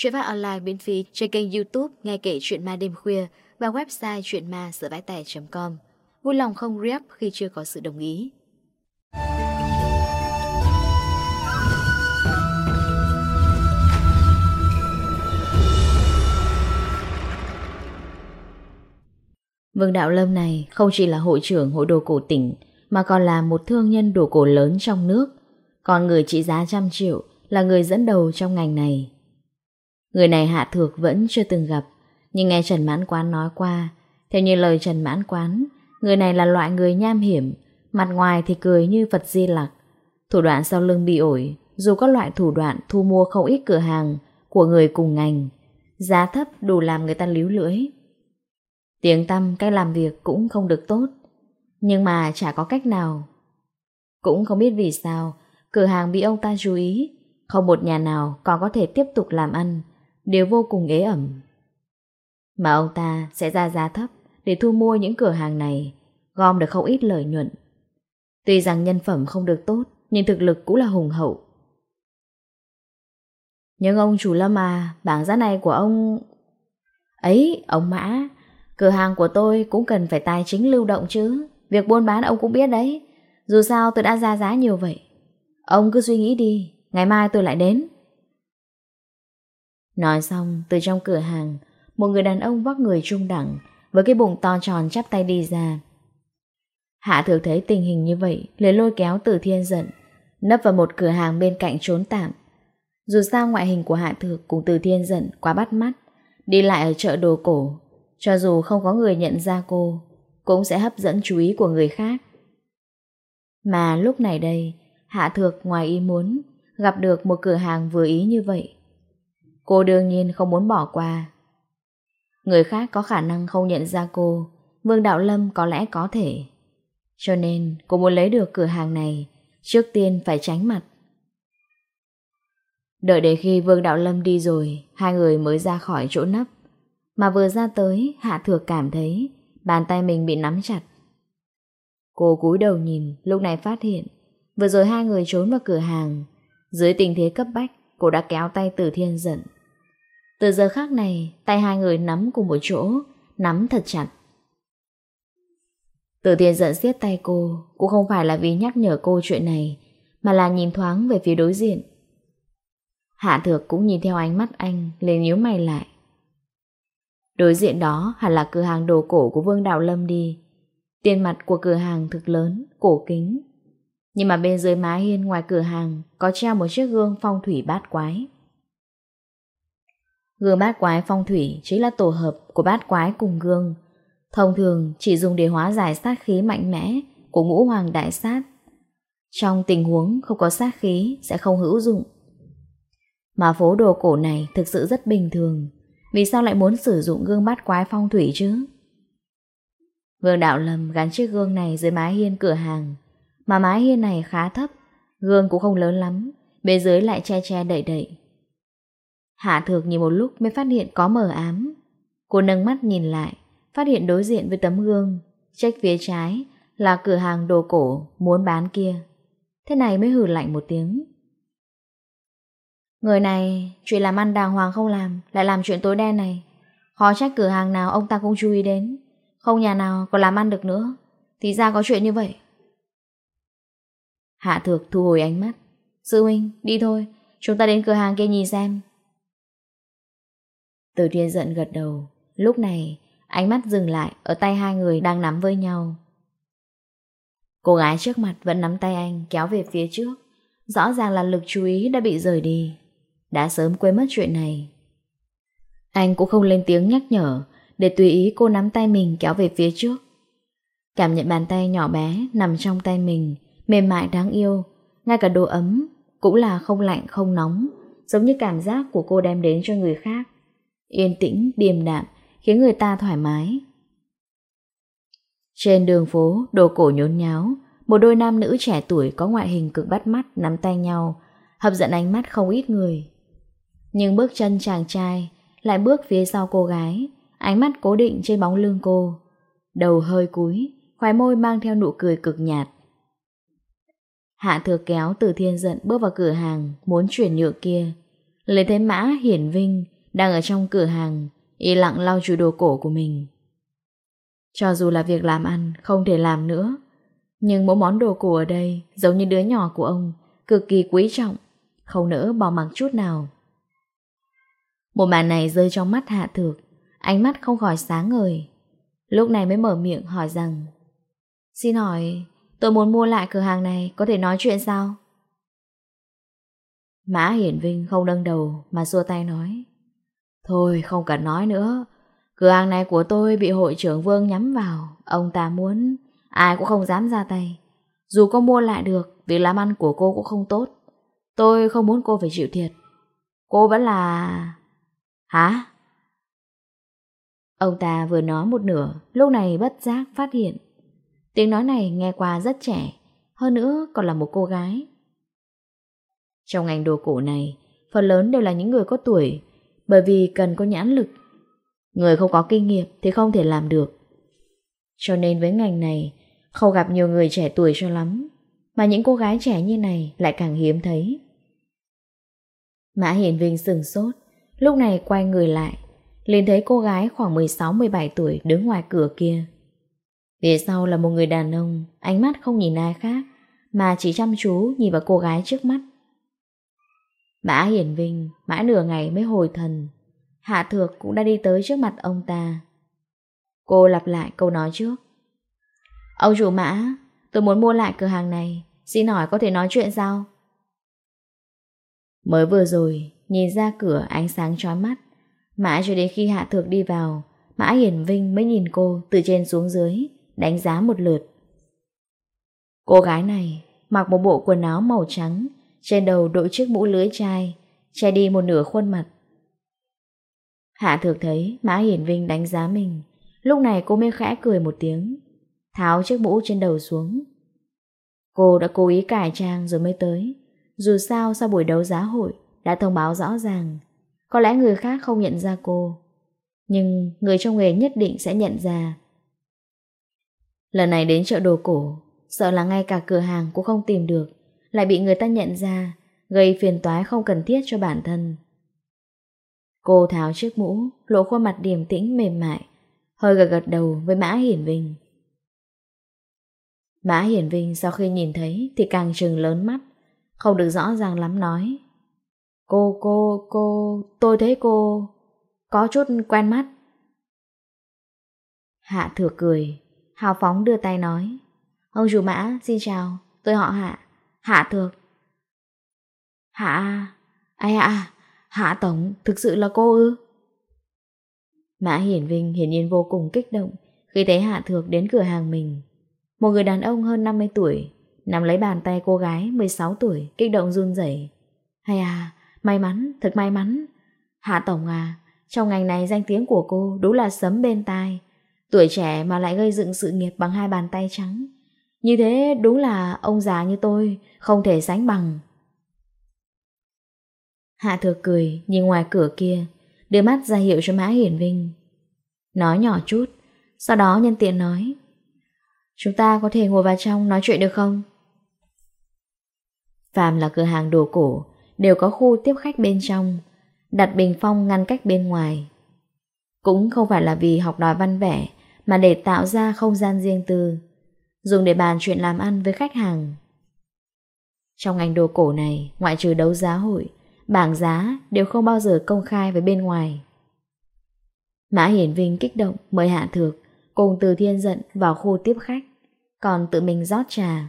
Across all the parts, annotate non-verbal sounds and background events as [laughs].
Chuyện phát online miễn phí trên kênh youtube Nghe kể chuyện ma đêm khuya Và website chuyenma com Vui lòng không rep khi chưa có sự đồng ý Vương Đạo Lâm này không chỉ là hội trưởng hội đồ cổ tỉnh, mà còn là một thương nhân đồ cổ lớn trong nước. Còn người trị giá trăm triệu là người dẫn đầu trong ngành này. Người này Hạ Thược vẫn chưa từng gặp, nhưng nghe Trần Mãn Quán nói qua, theo như lời Trần Mãn Quán, người này là loại người nham hiểm, mặt ngoài thì cười như Phật Di Lặc. Thủ đoạn sau lưng bị ổi, dù các loại thủ đoạn thu mua không ít cửa hàng của người cùng ngành, giá thấp đủ làm người ta líu lưỡi. Tiếng tâm cách làm việc cũng không được tốt, nhưng mà chả có cách nào. Cũng không biết vì sao, cửa hàng bị ông ta chú ý, không một nhà nào còn có thể tiếp tục làm ăn đều vô cùng ế ẩm. Mà ông ta sẽ ra giá thấp để thu mua những cửa hàng này, gom được không ít lợi nhuận. Tuy rằng nhân phẩm không được tốt, nhưng thực lực cũng là hùng hậu. Nhưng ông chủ Lâm à, bảng giá này của ông... Ấy, ông Mã, cửa hàng của tôi cũng cần phải tài chính lưu động chứ. Việc buôn bán ông cũng biết đấy. Dù sao tôi đã ra giá nhiều vậy. Ông cứ suy nghĩ đi, ngày mai tôi lại đến. Nói xong, từ trong cửa hàng, một người đàn ông vóc người trung đẳng, với cái bụng to tròn chắp tay đi ra. Hạ thược thấy tình hình như vậy, lấy lôi kéo từ thiên giận, nấp vào một cửa hàng bên cạnh trốn tạm. Dù sao ngoại hình của Hạ Thược cùng từ thiên giận quá bắt mắt, đi lại ở chợ đồ cổ, cho dù không có người nhận ra cô, cũng sẽ hấp dẫn chú ý của người khác. Mà lúc này đây, Hạ Thược ngoài ý muốn gặp được một cửa hàng vừa ý như vậy. Cô đương nhiên không muốn bỏ qua. Người khác có khả năng không nhận ra cô, Vương Đạo Lâm có lẽ có thể. Cho nên cô muốn lấy được cửa hàng này, trước tiên phải tránh mặt. Đợi đến khi Vương Đạo Lâm đi rồi, hai người mới ra khỏi chỗ nấp. Mà vừa ra tới, Hạ Thược cảm thấy bàn tay mình bị nắm chặt. Cô cúi đầu nhìn, lúc này phát hiện, vừa rồi hai người trốn vào cửa hàng. Dưới tình thế cấp bách, cô đã kéo tay Tử Thiên giận. Từ giờ khác này, tay hai người nắm cùng một chỗ, nắm thật chặt. Từ thiên giận xiết tay cô, cũng không phải là vì nhắc nhở cô chuyện này, mà là nhìn thoáng về phía đối diện. Hạ thược cũng nhìn theo ánh mắt anh, lên nhíu mày lại. Đối diện đó hẳn là cửa hàng đồ cổ của Vương Đạo Lâm đi. Tiền mặt của cửa hàng thực lớn, cổ kính. Nhưng mà bên dưới má hiên ngoài cửa hàng có treo một chiếc gương phong thủy bát quái. Gương bát quái phong thủy chính là tổ hợp của bát quái cùng gương. Thông thường chỉ dùng để hóa giải sát khí mạnh mẽ của ngũ hoàng đại sát. Trong tình huống không có sát khí sẽ không hữu dụng. Mà phố đồ cổ này thực sự rất bình thường. Vì sao lại muốn sử dụng gương bát quái phong thủy chứ? Vương Đạo Lâm gắn chiếc gương này dưới mái hiên cửa hàng. Mà mái hiên này khá thấp, gương cũng không lớn lắm, bên dưới lại che che đậy đậy. Hạ thược nhìn một lúc mới phát hiện có mờ ám. Cô nâng mắt nhìn lại, phát hiện đối diện với tấm gương, trách phía trái là cửa hàng đồ cổ muốn bán kia. Thế này mới hử lạnh một tiếng. Người này, chuyện làm ăn đàng hoàng không làm, lại làm chuyện tối đen này. Khó trách cửa hàng nào ông ta cũng chú ý đến, không nhà nào còn làm ăn được nữa. Thì ra có chuyện như vậy. Hạ thược thu hồi ánh mắt. Sư huynh, đi thôi, chúng ta đến cửa hàng kia nhìn xem từ thiên giận gật đầu. Lúc này, ánh mắt dừng lại ở tay hai người đang nắm với nhau. Cô gái trước mặt vẫn nắm tay anh kéo về phía trước. Rõ ràng là lực chú ý đã bị rời đi. Đã sớm quên mất chuyện này. Anh cũng không lên tiếng nhắc nhở để tùy ý cô nắm tay mình kéo về phía trước. Cảm nhận bàn tay nhỏ bé nằm trong tay mình, mềm mại đáng yêu, ngay cả đồ ấm cũng là không lạnh không nóng, giống như cảm giác của cô đem đến cho người khác. Yên tĩnh, điềm đạm, khiến người ta thoải mái. Trên đường phố, đồ cổ nhốn nháo, một đôi nam nữ trẻ tuổi có ngoại hình cực bắt mắt nắm tay nhau, hấp dẫn ánh mắt không ít người. Nhưng bước chân chàng trai lại bước phía sau cô gái, ánh mắt cố định trên bóng lưng cô, đầu hơi cúi, khóe môi mang theo nụ cười cực nhạt. Hạ thừa kéo từ thiên giận bước vào cửa hàng muốn chuyển nhựa kia, lấy thấy mã hiển vinh đang ở trong cửa hàng, y lặng lau chùi đồ cổ của mình. Cho dù là việc làm ăn, không thể làm nữa, nhưng mỗi món đồ cổ ở đây, giống như đứa nhỏ của ông, cực kỳ quý trọng, không nỡ bỏ mặc chút nào. Một màn này rơi trong mắt Hạ Thược, ánh mắt không khỏi sáng ngời. Lúc này mới mở miệng hỏi rằng Xin hỏi, tôi muốn mua lại cửa hàng này, có thể nói chuyện sao? Mã Hiển Vinh không nâng đầu mà xua tay nói Thôi không cần nói nữa, cửa hàng này của tôi bị hội trưởng Vương nhắm vào, ông ta muốn, ai cũng không dám ra tay. Dù có mua lại được, việc làm ăn của cô cũng không tốt. Tôi không muốn cô phải chịu thiệt. Cô vẫn là... Hả? Ông ta vừa nói một nửa, lúc này bất giác phát hiện. Tiếng nói này nghe qua rất trẻ, hơn nữa còn là một cô gái. Trong ngành đồ cổ này, phần lớn đều là những người có tuổi, bởi vì cần có nhãn lực. Người không có kinh nghiệm thì không thể làm được. Cho nên với ngành này, không gặp nhiều người trẻ tuổi cho lắm, mà những cô gái trẻ như này lại càng hiếm thấy. Mã Hiển Vinh sừng sốt, lúc này quay người lại, liền thấy cô gái khoảng 16-17 tuổi đứng ngoài cửa kia. Phía sau là một người đàn ông, ánh mắt không nhìn ai khác, mà chỉ chăm chú nhìn vào cô gái trước mắt. Mã Hiển Vinh mã nửa ngày mới hồi thần. Hạ Thược cũng đã đi tới trước mặt ông ta. Cô lặp lại câu nói trước. Ông chủ Mã, tôi muốn mua lại cửa hàng này, xin hỏi có thể nói chuyện sao? Mới vừa rồi, nhìn ra cửa ánh sáng chói mắt. Mã cho đến khi Hạ Thược đi vào, Mã Hiển Vinh mới nhìn cô từ trên xuống dưới, đánh giá một lượt. Cô gái này mặc một bộ quần áo màu trắng, trên đầu đội chiếc mũ lưới chai, Che đi một nửa khuôn mặt. Hạ thược thấy Mã Hiển Vinh đánh giá mình, Lúc này cô mới khẽ cười một tiếng, Tháo chiếc mũ trên đầu xuống. Cô đã cố ý cải trang rồi mới tới, Dù sao sau buổi đấu giá hội Đã thông báo rõ ràng, Có lẽ người khác không nhận ra cô, Nhưng người trong nghề nhất định sẽ nhận ra. Lần này đến chợ đồ cổ, Sợ là ngay cả cửa hàng cũng không tìm được lại bị người ta nhận ra, gây phiền toái không cần thiết cho bản thân. Cô tháo chiếc mũ, lộ khuôn mặt điềm tĩnh mềm mại, hơi gật gật đầu với Mã Hiển Vinh. Mã Hiển Vinh sau khi nhìn thấy thì càng trừng lớn mắt, không được rõ ràng lắm nói. Cô, cô, cô, tôi thấy cô có chút quen mắt. Hạ thừa cười, hào phóng đưa tay nói. Ông chủ Mã, xin chào, tôi họ Hạ. Hạ Thược. Hạ... Ai à, Hạ Tổng thực sự là cô ư? Mã Hiển Vinh hiển nhiên vô cùng kích động khi thấy Hạ Thược đến cửa hàng mình. Một người đàn ông hơn 50 tuổi, nắm lấy bàn tay cô gái 16 tuổi, kích động run rẩy. Hay à, may mắn, thật may mắn. Hạ Tổng à, trong ngành này danh tiếng của cô đúng là sấm bên tai. Tuổi trẻ mà lại gây dựng sự nghiệp bằng hai bàn tay trắng. Như thế đúng là ông già như tôi, Không thể sánh bằng. Hạ thừa cười, Nhìn ngoài cửa kia, Đưa mắt ra hiệu cho Mã Hiển Vinh. Nói nhỏ chút, Sau đó nhân tiện nói, Chúng ta có thể ngồi vào trong nói chuyện được không? Phạm là cửa hàng đồ cổ, Đều có khu tiếp khách bên trong, Đặt bình phong ngăn cách bên ngoài. Cũng không phải là vì học đòi văn vẻ, Mà để tạo ra không gian riêng tư dùng để bàn chuyện làm ăn với khách hàng. Trong ngành đồ cổ này, ngoại trừ đấu giá hội, bảng giá đều không bao giờ công khai với bên ngoài. Mã Hiển Vinh kích động mời Hạ Thược cùng Từ Thiên Dận vào khu tiếp khách, còn tự mình rót trà.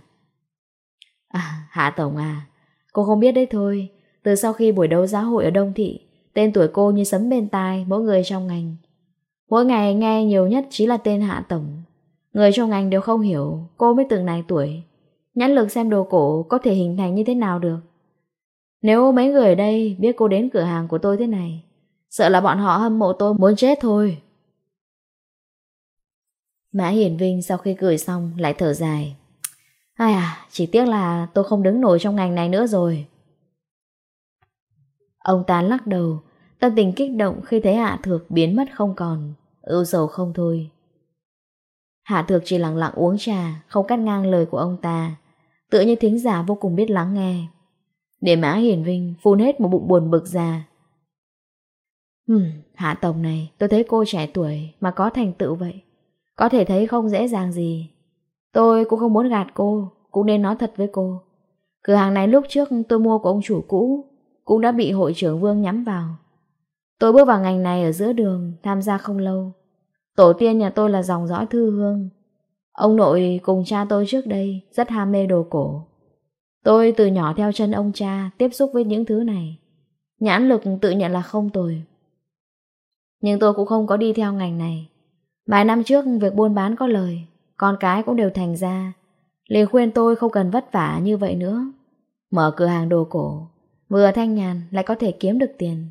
À, Hạ Tổng à, cô không biết đấy thôi, từ sau khi buổi đấu giá hội ở Đông Thị, tên tuổi cô như sấm bên tai mỗi người trong ngành. Mỗi ngày nghe nhiều nhất chỉ là tên Hạ Tổng, Người trong ngành đều không hiểu cô mới từng này tuổi, nhãn lực xem đồ cổ có thể hình thành như thế nào được. Nếu mấy người ở đây biết cô đến cửa hàng của tôi thế này, sợ là bọn họ hâm mộ tôi muốn chết thôi. Mã Hiển Vinh sau khi cười xong lại thở dài. Ai à, chỉ tiếc là tôi không đứng nổi trong ngành này nữa rồi. Ông ta lắc đầu, tâm tình kích động khi thấy hạ thược biến mất không còn, ưu sầu không thôi. Hạ Thược chỉ lặng lặng uống trà, không cắt ngang lời của ông ta. Tựa như thính giả vô cùng biết lắng nghe. Để mã hiển vinh phun hết một bụng buồn bực ra. Hừm, Hạ Tổng này, tôi thấy cô trẻ tuổi mà có thành tựu vậy. Có thể thấy không dễ dàng gì. Tôi cũng không muốn gạt cô, cũng nên nói thật với cô. Cửa hàng này lúc trước tôi mua của ông chủ cũ, cũng đã bị hội trưởng Vương nhắm vào. Tôi bước vào ngành này ở giữa đường, tham gia không lâu. Tổ tiên nhà tôi là dòng dõi thư hương. Ông nội cùng cha tôi trước đây rất ham mê đồ cổ. Tôi từ nhỏ theo chân ông cha tiếp xúc với những thứ này. Nhãn lực tự nhận là không tồi. Nhưng tôi cũng không có đi theo ngành này. Vài năm trước việc buôn bán có lời, con cái cũng đều thành ra. Liền khuyên tôi không cần vất vả như vậy nữa. Mở cửa hàng đồ cổ, vừa thanh nhàn lại có thể kiếm được tiền.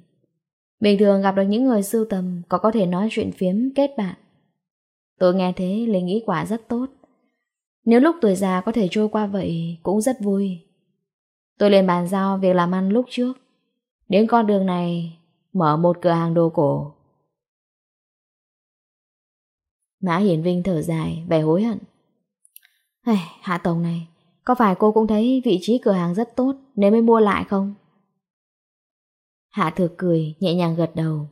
Bình thường gặp được những người sưu tầm Có có thể nói chuyện phiếm kết bạn. Tôi nghe thế lấy nghĩ quả rất tốt. Nếu lúc tuổi già có thể trôi qua vậy Cũng rất vui. Tôi lên bàn giao việc làm ăn lúc trước. Đến con đường này Mở một cửa hàng đồ cổ. Mã Hiển Vinh thở dài Vẻ hối hận. Hey, Hạ Tổng này Có phải cô cũng thấy vị trí cửa hàng rất tốt Nên mới mua lại không? Hạ Thược cười, nhẹ nhàng gật đầu.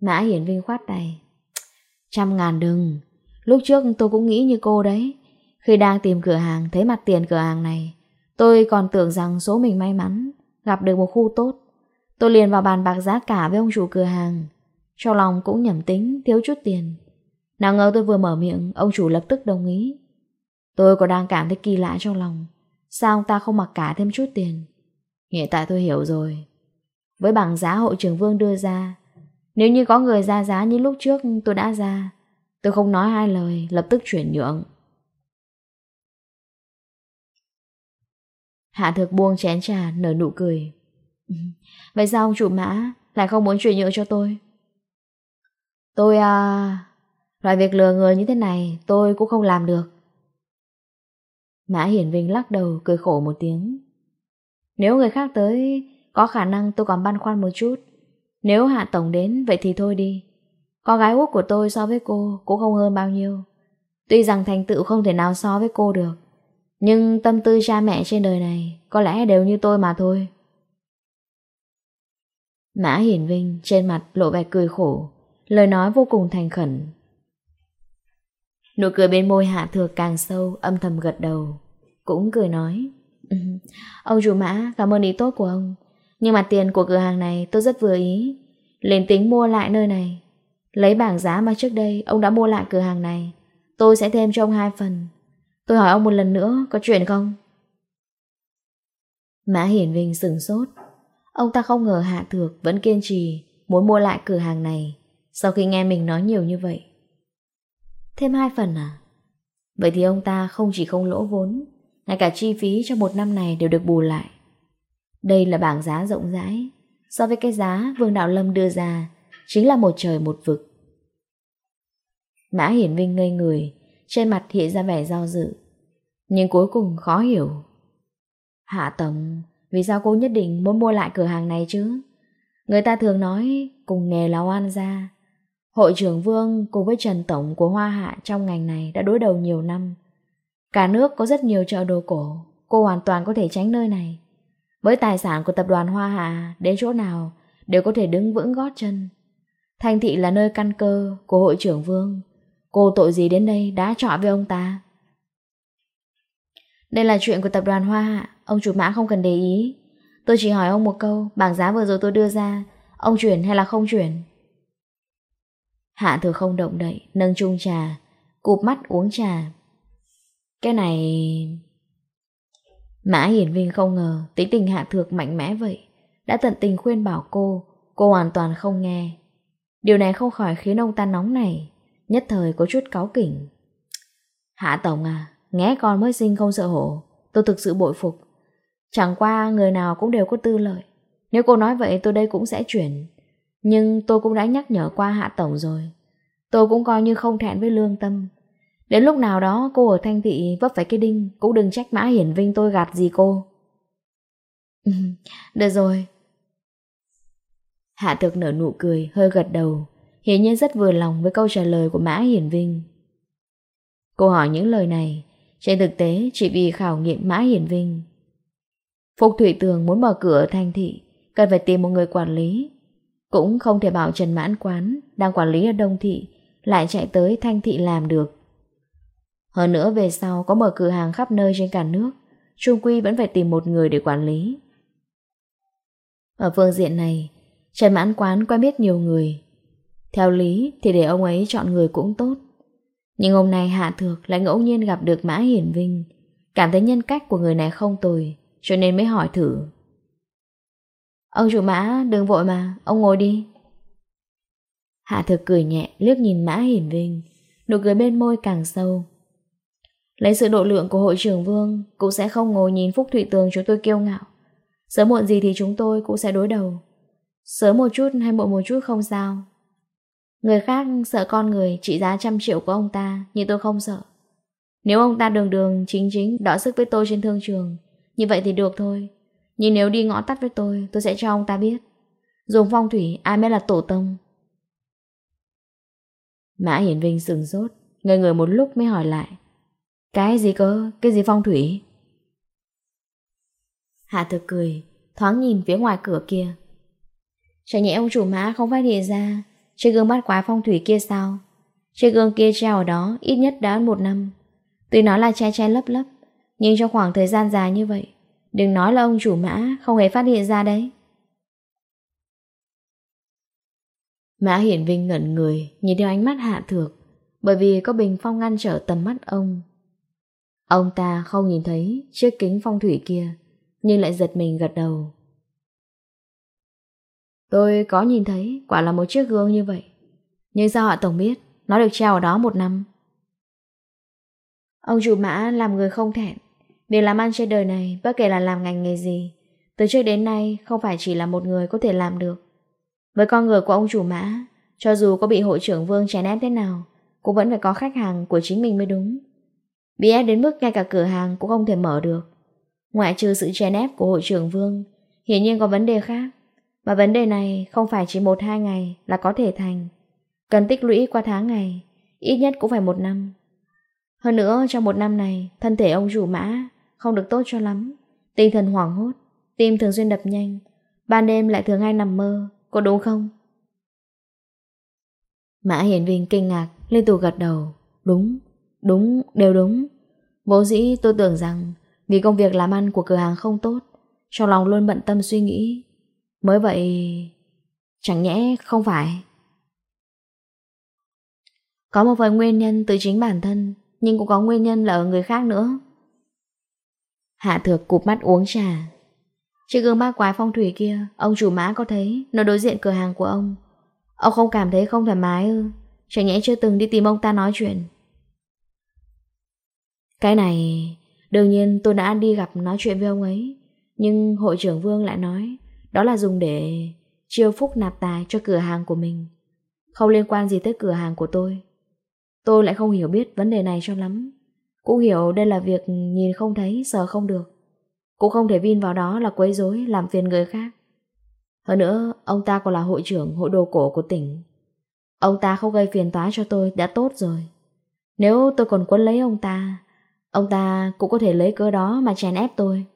Mã Hiển Vinh khoát tay. Trăm ngàn đừng, lúc trước tôi cũng nghĩ như cô đấy. Khi đang tìm cửa hàng, thấy mặt tiền cửa hàng này, tôi còn tưởng rằng số mình may mắn, gặp được một khu tốt. Tôi liền vào bàn bạc giá cả với ông chủ cửa hàng. Trong lòng cũng nhẩm tính, thiếu chút tiền. Nào ngờ tôi vừa mở miệng, ông chủ lập tức đồng ý. Tôi có đang cảm thấy kỳ lạ trong lòng. Sao ông ta không mặc cả thêm chút tiền? Hiện tại tôi hiểu rồi. Với bảng giá hội trưởng Vương đưa ra, Nếu như có người ra giá như lúc trước tôi đã ra, Tôi không nói hai lời, Lập tức chuyển nhượng. Hạ thực buông chén trà, nở nụ cười. [laughs] Vậy sao ông chủ mã Lại không muốn chuyển nhượng cho tôi? Tôi à Loại việc lừa người như thế này Tôi cũng không làm được. Mã Hiển Vinh lắc đầu, cười khổ một tiếng. Nếu người khác tới có khả năng tôi còn băn khoăn một chút. Nếu Hạ Tổng đến, vậy thì thôi đi. Con gái út của tôi so với cô cũng không hơn bao nhiêu. Tuy rằng thành tựu không thể nào so với cô được, nhưng tâm tư cha mẹ trên đời này có lẽ đều như tôi mà thôi. Mã Hiển Vinh trên mặt lộ vẻ cười khổ, lời nói vô cùng thành khẩn. Nụ cười bên môi hạ thược càng sâu, âm thầm gật đầu. Cũng cười nói, Ông chủ mã, cảm ơn ý tốt của ông. Nhưng mà tiền của cửa hàng này tôi rất vừa ý. Lên tính mua lại nơi này. Lấy bảng giá mà trước đây Ông đã mua lại cửa hàng này. Tôi sẽ thêm cho ông hai phần. Tôi hỏi ông một lần nữa, có chuyện không? Mã Hiển Vinh sửng sốt. Ông ta không ngờ Hạ Thược vẫn kiên trì Muốn mua lại cửa hàng này Sau khi nghe mình nói nhiều như vậy. Thêm hai phần à? Vậy thì ông ta không chỉ không lỗ vốn, Ngay cả chi phí cho một năm này đều được bù lại. Đây là bảng giá rộng rãi, so với cái giá Vương Đạo Lâm đưa ra, chính là một trời một vực. Mã Hiển Vinh ngây người, trên mặt hiện ra vẻ do dự, nhưng cuối cùng khó hiểu. Hạ Tổng, vì sao cô nhất định muốn mua lại cửa hàng này chứ? Người ta thường nói cùng nghề là oan gia. Hội trưởng Vương cùng với Trần Tổng của Hoa Hạ trong ngành này đã đối đầu nhiều năm. Cả nước có rất nhiều chợ đồ cổ, cô hoàn toàn có thể tránh nơi này. Với tài sản của tập đoàn Hoa Hà, đến chỗ nào đều có thể đứng vững gót chân. Thành thị là nơi căn cơ của hội trưởng Vương. Cô tội gì đến đây đã trọ với ông ta? Đây là chuyện của tập đoàn Hoa Hạ, ông chủ mã không cần để ý. Tôi chỉ hỏi ông một câu, bảng giá vừa rồi tôi đưa ra, ông chuyển hay là không chuyển? Hạ thừa không động đậy, nâng chung trà, cụp mắt uống trà. Cái này... Mã Hiển Vinh không ngờ tính tình Hạ Thược mạnh mẽ vậy, đã tận tình khuyên bảo cô, cô hoàn toàn không nghe. Điều này không khỏi khiến ông ta nóng này, nhất thời có chút cáu kỉnh. Hạ Tổng à, nghe con mới sinh không sợ hổ, tôi thực sự bội phục. Chẳng qua người nào cũng đều có tư lợi. Nếu cô nói vậy tôi đây cũng sẽ chuyển. Nhưng tôi cũng đã nhắc nhở qua Hạ Tổng rồi. Tôi cũng coi như không thẹn với lương tâm. Đến lúc nào đó, cô ở Thanh Thị vấp phải cái đinh, Cũng đừng trách Mã Hiển Vinh tôi gạt gì cô. [laughs] Được rồi. Hạ thực nở nụ cười, hơi gật đầu, Hiển nhiên rất vừa lòng với câu trả lời của Mã Hiển Vinh. Cô hỏi những lời này, Trên thực tế chỉ vì khảo nghiệm Mã Hiển Vinh. Phục Thủy Tường muốn mở cửa ở Thanh Thị, Cần phải tìm một người quản lý. Cũng không thể bảo Trần Mãn Quán, Đang quản lý ở Đông Thị, Lại chạy tới Thanh Thị làm được. Hơn nữa về sau có mở cửa hàng khắp nơi trên cả nước, Trung Quy vẫn phải tìm một người để quản lý. Ở phương diện này, Trần Mãn Quán quen biết nhiều người. Theo lý thì để ông ấy chọn người cũng tốt. Nhưng hôm nay Hạ Thược lại ngẫu nhiên gặp được Mã Hiển Vinh, cảm thấy nhân cách của người này không tồi, cho nên mới hỏi thử. Ông chủ Mã, đừng vội mà, ông ngồi đi. Hạ Thược cười nhẹ, liếc nhìn Mã Hiển Vinh, nụ cười bên môi càng sâu, Lấy sự độ lượng của hội trưởng Vương Cũng sẽ không ngồi nhìn Phúc Thụy Tường chúng tôi kiêu ngạo. Sớm muộn gì thì chúng tôi cũng sẽ đối đầu. Sớm một chút hay muộn một chút không sao. Người khác sợ con người trị giá trăm triệu của ông ta Nhưng tôi không sợ. Nếu ông ta đường đường chính chính đỏ sức với tôi trên thương trường Như vậy thì được thôi. Nhưng nếu đi ngõ tắt với tôi Tôi sẽ cho ông ta biết. Dùng phong thủy ai mới là tổ tông? Mã Hiển Vinh sừng rốt, Người người một lúc mới hỏi lại. Cái gì cơ? Cái gì phong thủy? Hạ thực cười, thoáng nhìn phía ngoài cửa kia. Chẳng nhẽ ông chủ mã không phát hiện ra Trên gương bắt quái phong thủy kia sao Trên gương kia treo ở đó Ít nhất đã một năm Tuy nó là che che lấp lấp Nhưng trong khoảng thời gian dài như vậy Đừng nói là ông chủ mã không hề phát hiện ra đấy Mã Hiển Vinh ngẩn người Nhìn theo ánh mắt hạ thược Bởi vì có bình phong ngăn trở tầm mắt ông Ông ta không nhìn thấy chiếc kính phong thủy kia, nhưng lại giật mình gật đầu. Tôi có nhìn thấy, quả là một chiếc gương như vậy. Nhưng sao họ tổng biết, nó được treo ở đó một năm. Ông chủ mã làm người không thẹn. Việc làm ăn trên đời này, bất kể là làm ngành nghề gì, từ trước đến nay không phải chỉ là một người có thể làm được. Với con người của ông chủ mã, cho dù có bị hội trưởng vương chèn ép thế nào, cũng vẫn phải có khách hàng của chính mình mới đúng. Bị ép đến mức ngay cả cửa hàng cũng không thể mở được. Ngoại trừ sự chèn ép của hội trưởng Vương, hiển nhiên có vấn đề khác. Mà vấn đề này không phải chỉ một hai ngày là có thể thành. Cần tích lũy qua tháng ngày, ít nhất cũng phải một năm. Hơn nữa, trong một năm này, thân thể ông chủ mã không được tốt cho lắm. Tinh thần hoảng hốt, tim thường xuyên đập nhanh. Ban đêm lại thường hay nằm mơ, có đúng không? Mã Hiển Vinh kinh ngạc, liên tục gật đầu. Đúng. Đúng, đều đúng. Vốn dĩ tôi tưởng rằng vì công việc làm ăn của cửa hàng không tốt, trong lòng luôn bận tâm suy nghĩ. Mới vậy... Chẳng nhẽ không phải. Có một phần nguyên nhân từ chính bản thân, nhưng cũng có nguyên nhân là ở người khác nữa. Hạ thược cụp mắt uống trà. Trên gương bác quái phong thủy kia, ông chủ mã có thấy nó đối diện cửa hàng của ông. Ông không cảm thấy không thoải mái ư, chẳng nhẽ chưa từng đi tìm ông ta nói chuyện. Cái này, đương nhiên tôi đã đi gặp nói chuyện với ông ấy, nhưng hội trưởng Vương lại nói đó là dùng để chiêu phúc nạp tài cho cửa hàng của mình. Không liên quan gì tới cửa hàng của tôi. Tôi lại không hiểu biết vấn đề này cho lắm. Cũng hiểu đây là việc nhìn không thấy, sờ không được. Cũng không thể vin vào đó là quấy rối làm phiền người khác. Hơn nữa, ông ta còn là hội trưởng hội đồ cổ của tỉnh. Ông ta không gây phiền toái cho tôi đã tốt rồi. Nếu tôi còn quấn lấy ông ta, Ông ta cũng có thể lấy cớ đó mà chèn ép tôi.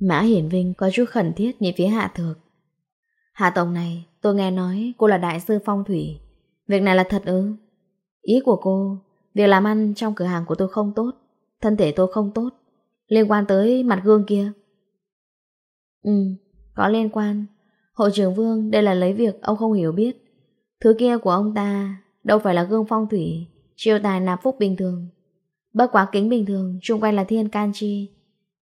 Mã Hiển Vinh có chút khẩn thiết nhìn phía Hạ Thược. Hạ Tổng này, tôi nghe nói cô là đại sư phong thủy. Việc này là thật ư? Ý của cô, việc làm ăn trong cửa hàng của tôi không tốt, thân thể tôi không tốt, liên quan tới mặt gương kia. Ừ, có liên quan. Hội trưởng Vương đây là lấy việc ông không hiểu biết. Thứ kia của ông ta đâu phải là gương phong thủy, Chiêu tài là phúc bình thường. Bất quá kính bình thường Trung quanh là thiên can chi.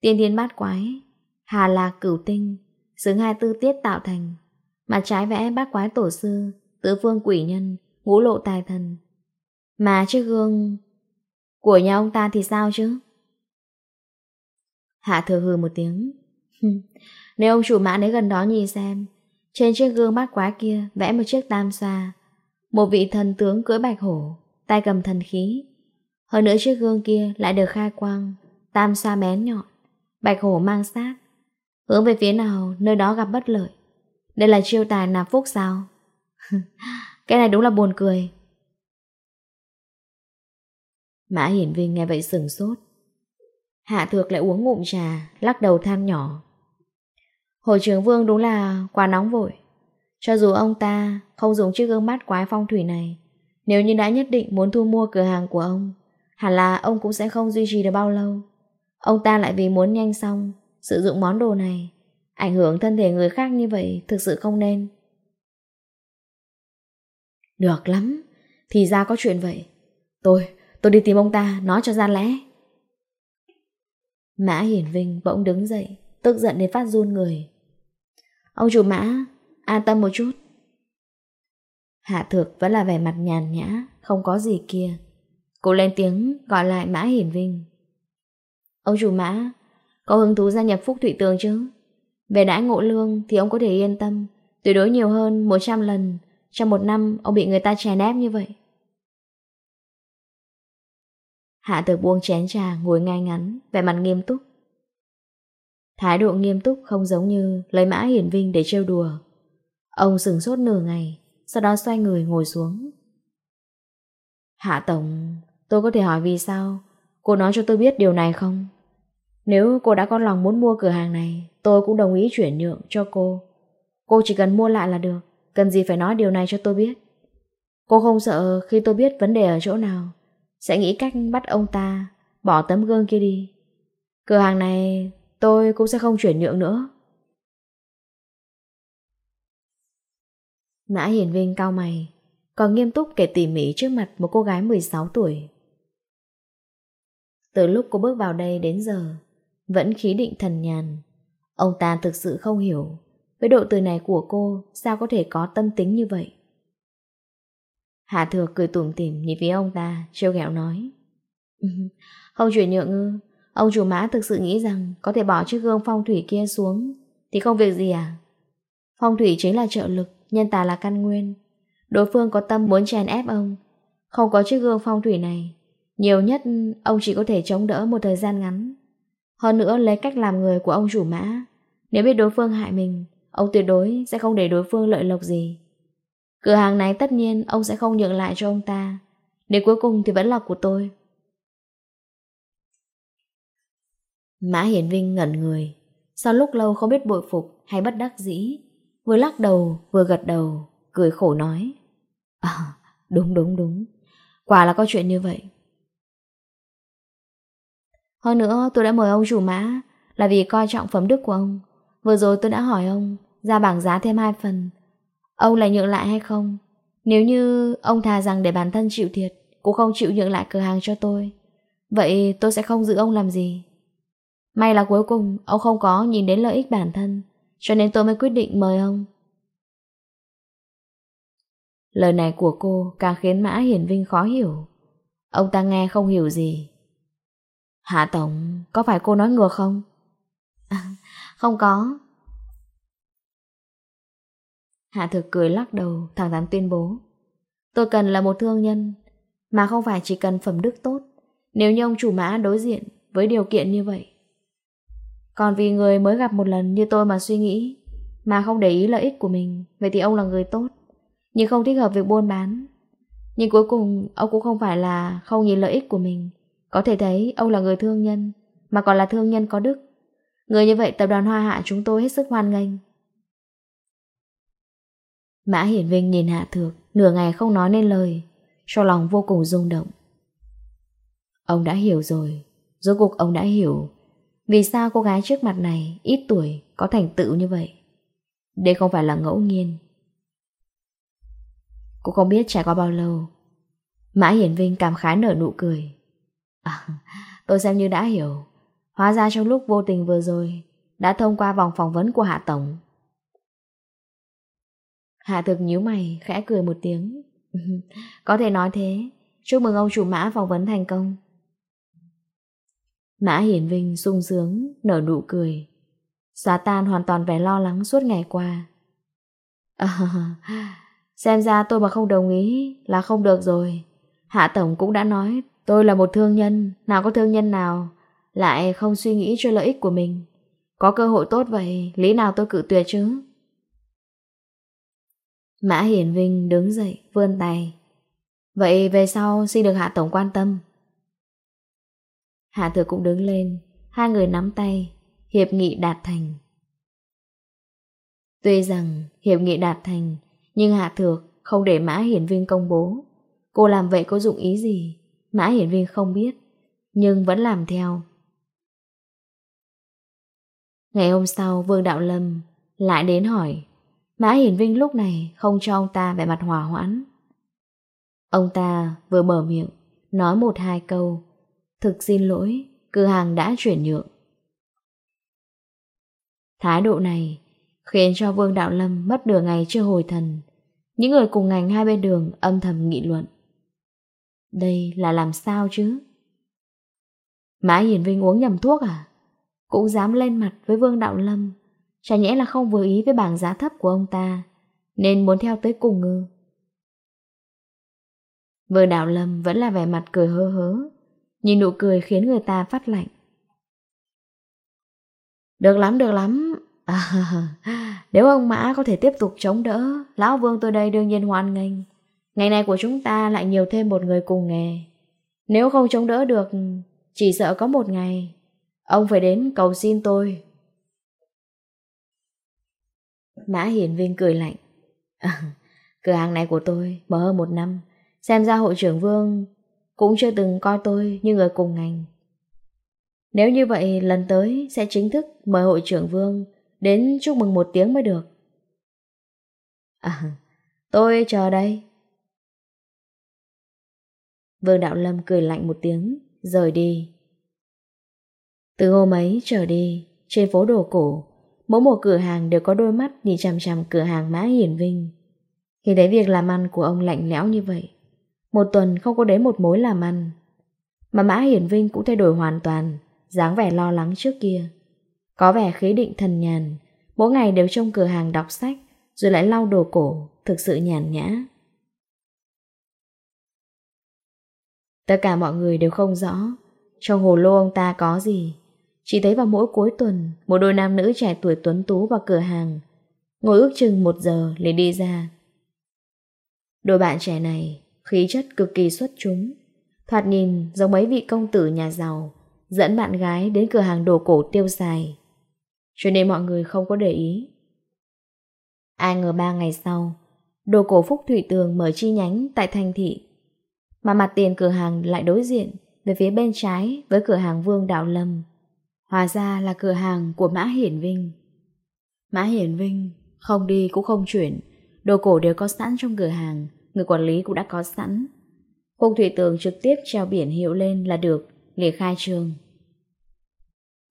Tiên thiên bát quái, Hà là cửu tinh Xứng hai tư tiết tạo thành. Mà trái vẽ bát quái tổ sư, Tứ phương quỷ nhân, Ngũ lộ tài thần. Mà chiếc gương Của nhà ông ta thì sao chứ? Hạ thừa hừ một tiếng. Nếu ông chủ mã đến gần đó nhìn xem, Trên chiếc gương bát quái kia Vẽ một chiếc tam xa Một vị thần tướng cưỡi bạch hổ tay cầm thần khí. Hơn nữa chiếc gương kia lại được khai quang, tam xa bén nhọn, bạch hổ mang sát. Hướng về phía nào, nơi đó gặp bất lợi. Đây là chiêu tài nạp phúc sao? [laughs] Cái này đúng là buồn cười. Mã Hiển Vinh nghe vậy sừng sốt. Hạ thược lại uống ngụm trà, lắc đầu than nhỏ. Hồi trường vương đúng là quá nóng vội. Cho dù ông ta không dùng chiếc gương mắt quái phong thủy này, nếu như đã nhất định muốn thu mua cửa hàng của ông, hẳn là ông cũng sẽ không duy trì được bao lâu. Ông ta lại vì muốn nhanh xong, sử dụng món đồ này, ảnh hưởng thân thể người khác như vậy thực sự không nên. Được lắm, thì ra có chuyện vậy. Tôi, tôi đi tìm ông ta, nói cho ra lẽ. Mã Hiển Vinh bỗng đứng dậy, tức giận đến phát run người. Ông chủ Mã, an tâm một chút, Hạ Thược vẫn là vẻ mặt nhàn nhã, không có gì kia. Cô lên tiếng gọi lại Mã Hiển Vinh. Ông chủ Mã, có hứng thú gia nhập Phúc Thụy Tường chứ? Về đãi ngộ lương thì ông có thể yên tâm, tuyệt đối nhiều hơn 100 lần. Trong một năm ông bị người ta chè nép như vậy. Hạ Thược buông chén trà ngồi ngay ngắn, vẻ mặt nghiêm túc. Thái độ nghiêm túc không giống như lấy Mã Hiển Vinh để trêu đùa. Ông sừng sốt nửa ngày, sau đó xoay người ngồi xuống. Hạ Tổng, tôi có thể hỏi vì sao? Cô nói cho tôi biết điều này không? Nếu cô đã có lòng muốn mua cửa hàng này, tôi cũng đồng ý chuyển nhượng cho cô. Cô chỉ cần mua lại là được, cần gì phải nói điều này cho tôi biết. Cô không sợ khi tôi biết vấn đề ở chỗ nào, sẽ nghĩ cách bắt ông ta bỏ tấm gương kia đi. Cửa hàng này tôi cũng sẽ không chuyển nhượng nữa. Mã hiền Vinh cao mày, còn nghiêm túc kể tỉ mỉ trước mặt một cô gái 16 tuổi. Từ lúc cô bước vào đây đến giờ, vẫn khí định thần nhàn. Ông ta thực sự không hiểu, với độ tuổi này của cô sao có thể có tâm tính như vậy. Hạ thừa cười tủm tỉm nhìn phía ông ta, trêu ghẹo nói. [laughs] không chuyển nhượng ư, ông chủ mã thực sự nghĩ rằng có thể bỏ chiếc gương phong thủy kia xuống, thì không việc gì à? Phong thủy chính là trợ lực, nhân tà là căn nguyên. Đối phương có tâm muốn chèn ép ông. Không có chiếc gương phong thủy này. Nhiều nhất ông chỉ có thể chống đỡ một thời gian ngắn. Hơn nữa lấy cách làm người của ông chủ mã. Nếu biết đối phương hại mình, ông tuyệt đối sẽ không để đối phương lợi lộc gì. Cửa hàng này tất nhiên ông sẽ không nhượng lại cho ông ta. Đến cuối cùng thì vẫn là của tôi. Mã Hiển Vinh ngẩn người. Sau lúc lâu không biết bội phục hay bất đắc dĩ, vừa lắc đầu vừa gật đầu, cười khổ nói. À, đúng đúng đúng, quả là có chuyện như vậy. Hơn nữa tôi đã mời ông chủ mã là vì coi trọng phẩm đức của ông. Vừa rồi tôi đã hỏi ông, ra bảng giá thêm hai phần. Ông lại nhượng lại hay không? Nếu như ông thà rằng để bản thân chịu thiệt, cũng không chịu nhượng lại cửa hàng cho tôi. Vậy tôi sẽ không giữ ông làm gì. May là cuối cùng ông không có nhìn đến lợi ích bản thân cho nên tôi mới quyết định mời ông. Lời này của cô càng khiến Mã Hiển Vinh khó hiểu. Ông ta nghe không hiểu gì. Hạ Tổng, có phải cô nói ngược không? [laughs] không có. Hạ Thực cười lắc đầu, thẳng thắn tuyên bố. Tôi cần là một thương nhân, mà không phải chỉ cần phẩm đức tốt. Nếu như ông chủ mã đối diện với điều kiện như vậy, còn vì người mới gặp một lần như tôi mà suy nghĩ, mà không để ý lợi ích của mình, vậy thì ông là người tốt, nhưng không thích hợp việc buôn bán. Nhưng cuối cùng, ông cũng không phải là không nhìn lợi ích của mình. Có thể thấy ông là người thương nhân, mà còn là thương nhân có đức. Người như vậy tập đoàn Hoa Hạ chúng tôi hết sức hoan nghênh. Mã Hiển Vinh nhìn Hạ Thược, nửa ngày không nói nên lời, cho lòng vô cùng rung động. Ông đã hiểu rồi, rốt cuộc ông đã hiểu vì sao cô gái trước mặt này ít tuổi có thành tựu như vậy? Đây không phải là ngẫu nhiên. Cô không biết trải qua bao lâu. Mã Hiển Vinh cảm khái nở nụ cười. À, tôi xem như đã hiểu. Hóa ra trong lúc vô tình vừa rồi, đã thông qua vòng phỏng vấn của Hạ Tổng. Hạ thực nhíu mày, khẽ cười một tiếng. [laughs] có thể nói thế. Chúc mừng ông chủ mã phỏng vấn thành công. Mã Hiển Vinh sung sướng, nở nụ cười. xóa tan hoàn toàn vẻ lo lắng suốt ngày qua. À, [laughs] xem ra tôi mà không đồng ý là không được rồi. Hạ Tổng cũng đã nói tôi là một thương nhân, nào có thương nhân nào, lại không suy nghĩ cho lợi ích của mình. Có cơ hội tốt vậy, lý nào tôi cự tuyệt chứ? Mã Hiển Vinh đứng dậy, vươn tay. Vậy về sau xin được Hạ Tổng quan tâm. Hạ thừa cũng đứng lên, hai người nắm tay, hiệp nghị đạt thành. Tuy rằng hiệp nghị đạt thành, nhưng Hạ Thừa không để Mã Hiển Vinh công bố. Cô làm vậy có dụng ý gì? Mã Hiển Vinh không biết, nhưng vẫn làm theo. Ngày hôm sau, Vương Đạo Lâm lại đến hỏi. Mã Hiển Vinh lúc này không cho ông ta vẻ mặt hòa hoãn. Ông ta vừa mở miệng, nói một hai câu, Thực xin lỗi, cửa hàng đã chuyển nhượng. Thái độ này khiến cho Vương Đạo Lâm mất đường ngày chưa hồi thần. Những người cùng ngành hai bên đường âm thầm nghị luận. Đây là làm sao chứ? Mã Hiển Vinh uống nhầm thuốc à? Cũng dám lên mặt với Vương Đạo Lâm. Chả nhẽ là không vừa ý với bảng giá thấp của ông ta, nên muốn theo tới cùng ngư. Vương Đạo Lâm vẫn là vẻ mặt cười hơ hớ, Nhìn nụ cười khiến người ta phát lạnh. Được lắm, được lắm. À, [laughs] Nếu ông Mã có thể tiếp tục chống đỡ Lão Vương tôi đây đương nhiên hoan nghênh. Ngày này của chúng ta lại nhiều thêm một người cùng nghề. Nếu không chống đỡ được Chỉ sợ có một ngày Ông phải đến cầu xin tôi. Mã Hiển Vinh cười lạnh. À, [laughs] Cửa hàng này của tôi mở hơn một năm. Xem ra hội trưởng Vương cũng chưa từng coi tôi như người cùng ngành. Nếu như vậy, lần tới sẽ chính thức mời hội trưởng Vương đến chúc mừng một tiếng mới được. À, tôi chờ đây. Vương Đạo Lâm cười lạnh một tiếng, rời đi. Từ hôm ấy trở đi, trên phố đồ cổ, mỗi một cửa hàng đều có đôi mắt nhìn chằm chằm cửa hàng Mã Hiển Vinh. Khi thấy việc làm ăn của ông lạnh lẽo như vậy, một tuần không có đến một mối làm ăn. Mà Mã Hiển Vinh cũng thay đổi hoàn toàn, dáng vẻ lo lắng trước kia. Có vẻ khí định thần nhàn, mỗi ngày đều trong cửa hàng đọc sách, rồi lại lau đồ cổ, thực sự nhàn nhã. Tất cả mọi người đều không rõ trong hồ lô ông ta có gì. Chỉ thấy vào mỗi cuối tuần, một đôi nam nữ trẻ tuổi tuấn tú vào cửa hàng, ngồi ước chừng một giờ liền đi ra. Đôi bạn trẻ này khí chất cực kỳ xuất chúng. Thoạt nhìn giống mấy vị công tử nhà giàu, dẫn bạn gái đến cửa hàng đồ cổ tiêu xài. Cho nên mọi người không có để ý. Ai ngờ ba ngày sau, đồ cổ Phúc Thủy Tường mở chi nhánh tại thành thị. Mà mặt tiền cửa hàng lại đối diện về phía bên trái với cửa hàng Vương Đạo Lâm. hòa ra là cửa hàng của Mã Hiển Vinh. Mã Hiển Vinh không đi cũng không chuyển, đồ cổ đều có sẵn trong cửa hàng, người quản lý cũng đã có sẵn. Hùng Thủy Tường trực tiếp treo biển hiệu lên là được, lễ khai trương.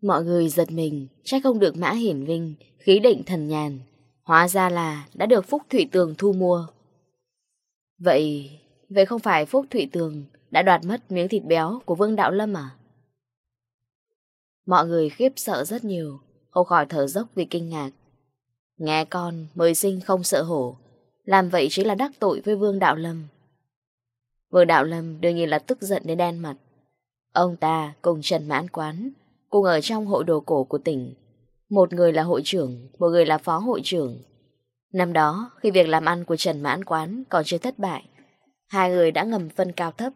Mọi người giật mình, chắc không được mã hiển vinh, khí định thần nhàn. Hóa ra là đã được Phúc Thủy Tường thu mua. Vậy, vậy không phải Phúc Thủy Tường đã đoạt mất miếng thịt béo của Vương Đạo Lâm à? Mọi người khiếp sợ rất nhiều, không khỏi thở dốc vì kinh ngạc. Nghe con mới sinh không sợ hổ, làm vậy chỉ là đắc tội với Vương Đạo Lâm. Vương Đạo Lâm đương nhiên là tức giận đến đen mặt. Ông ta cùng Trần Mãn Quán, cùng ở trong hội đồ cổ của tỉnh. Một người là hội trưởng, một người là phó hội trưởng. Năm đó, khi việc làm ăn của Trần Mãn Quán còn chưa thất bại, hai người đã ngầm phân cao thấp.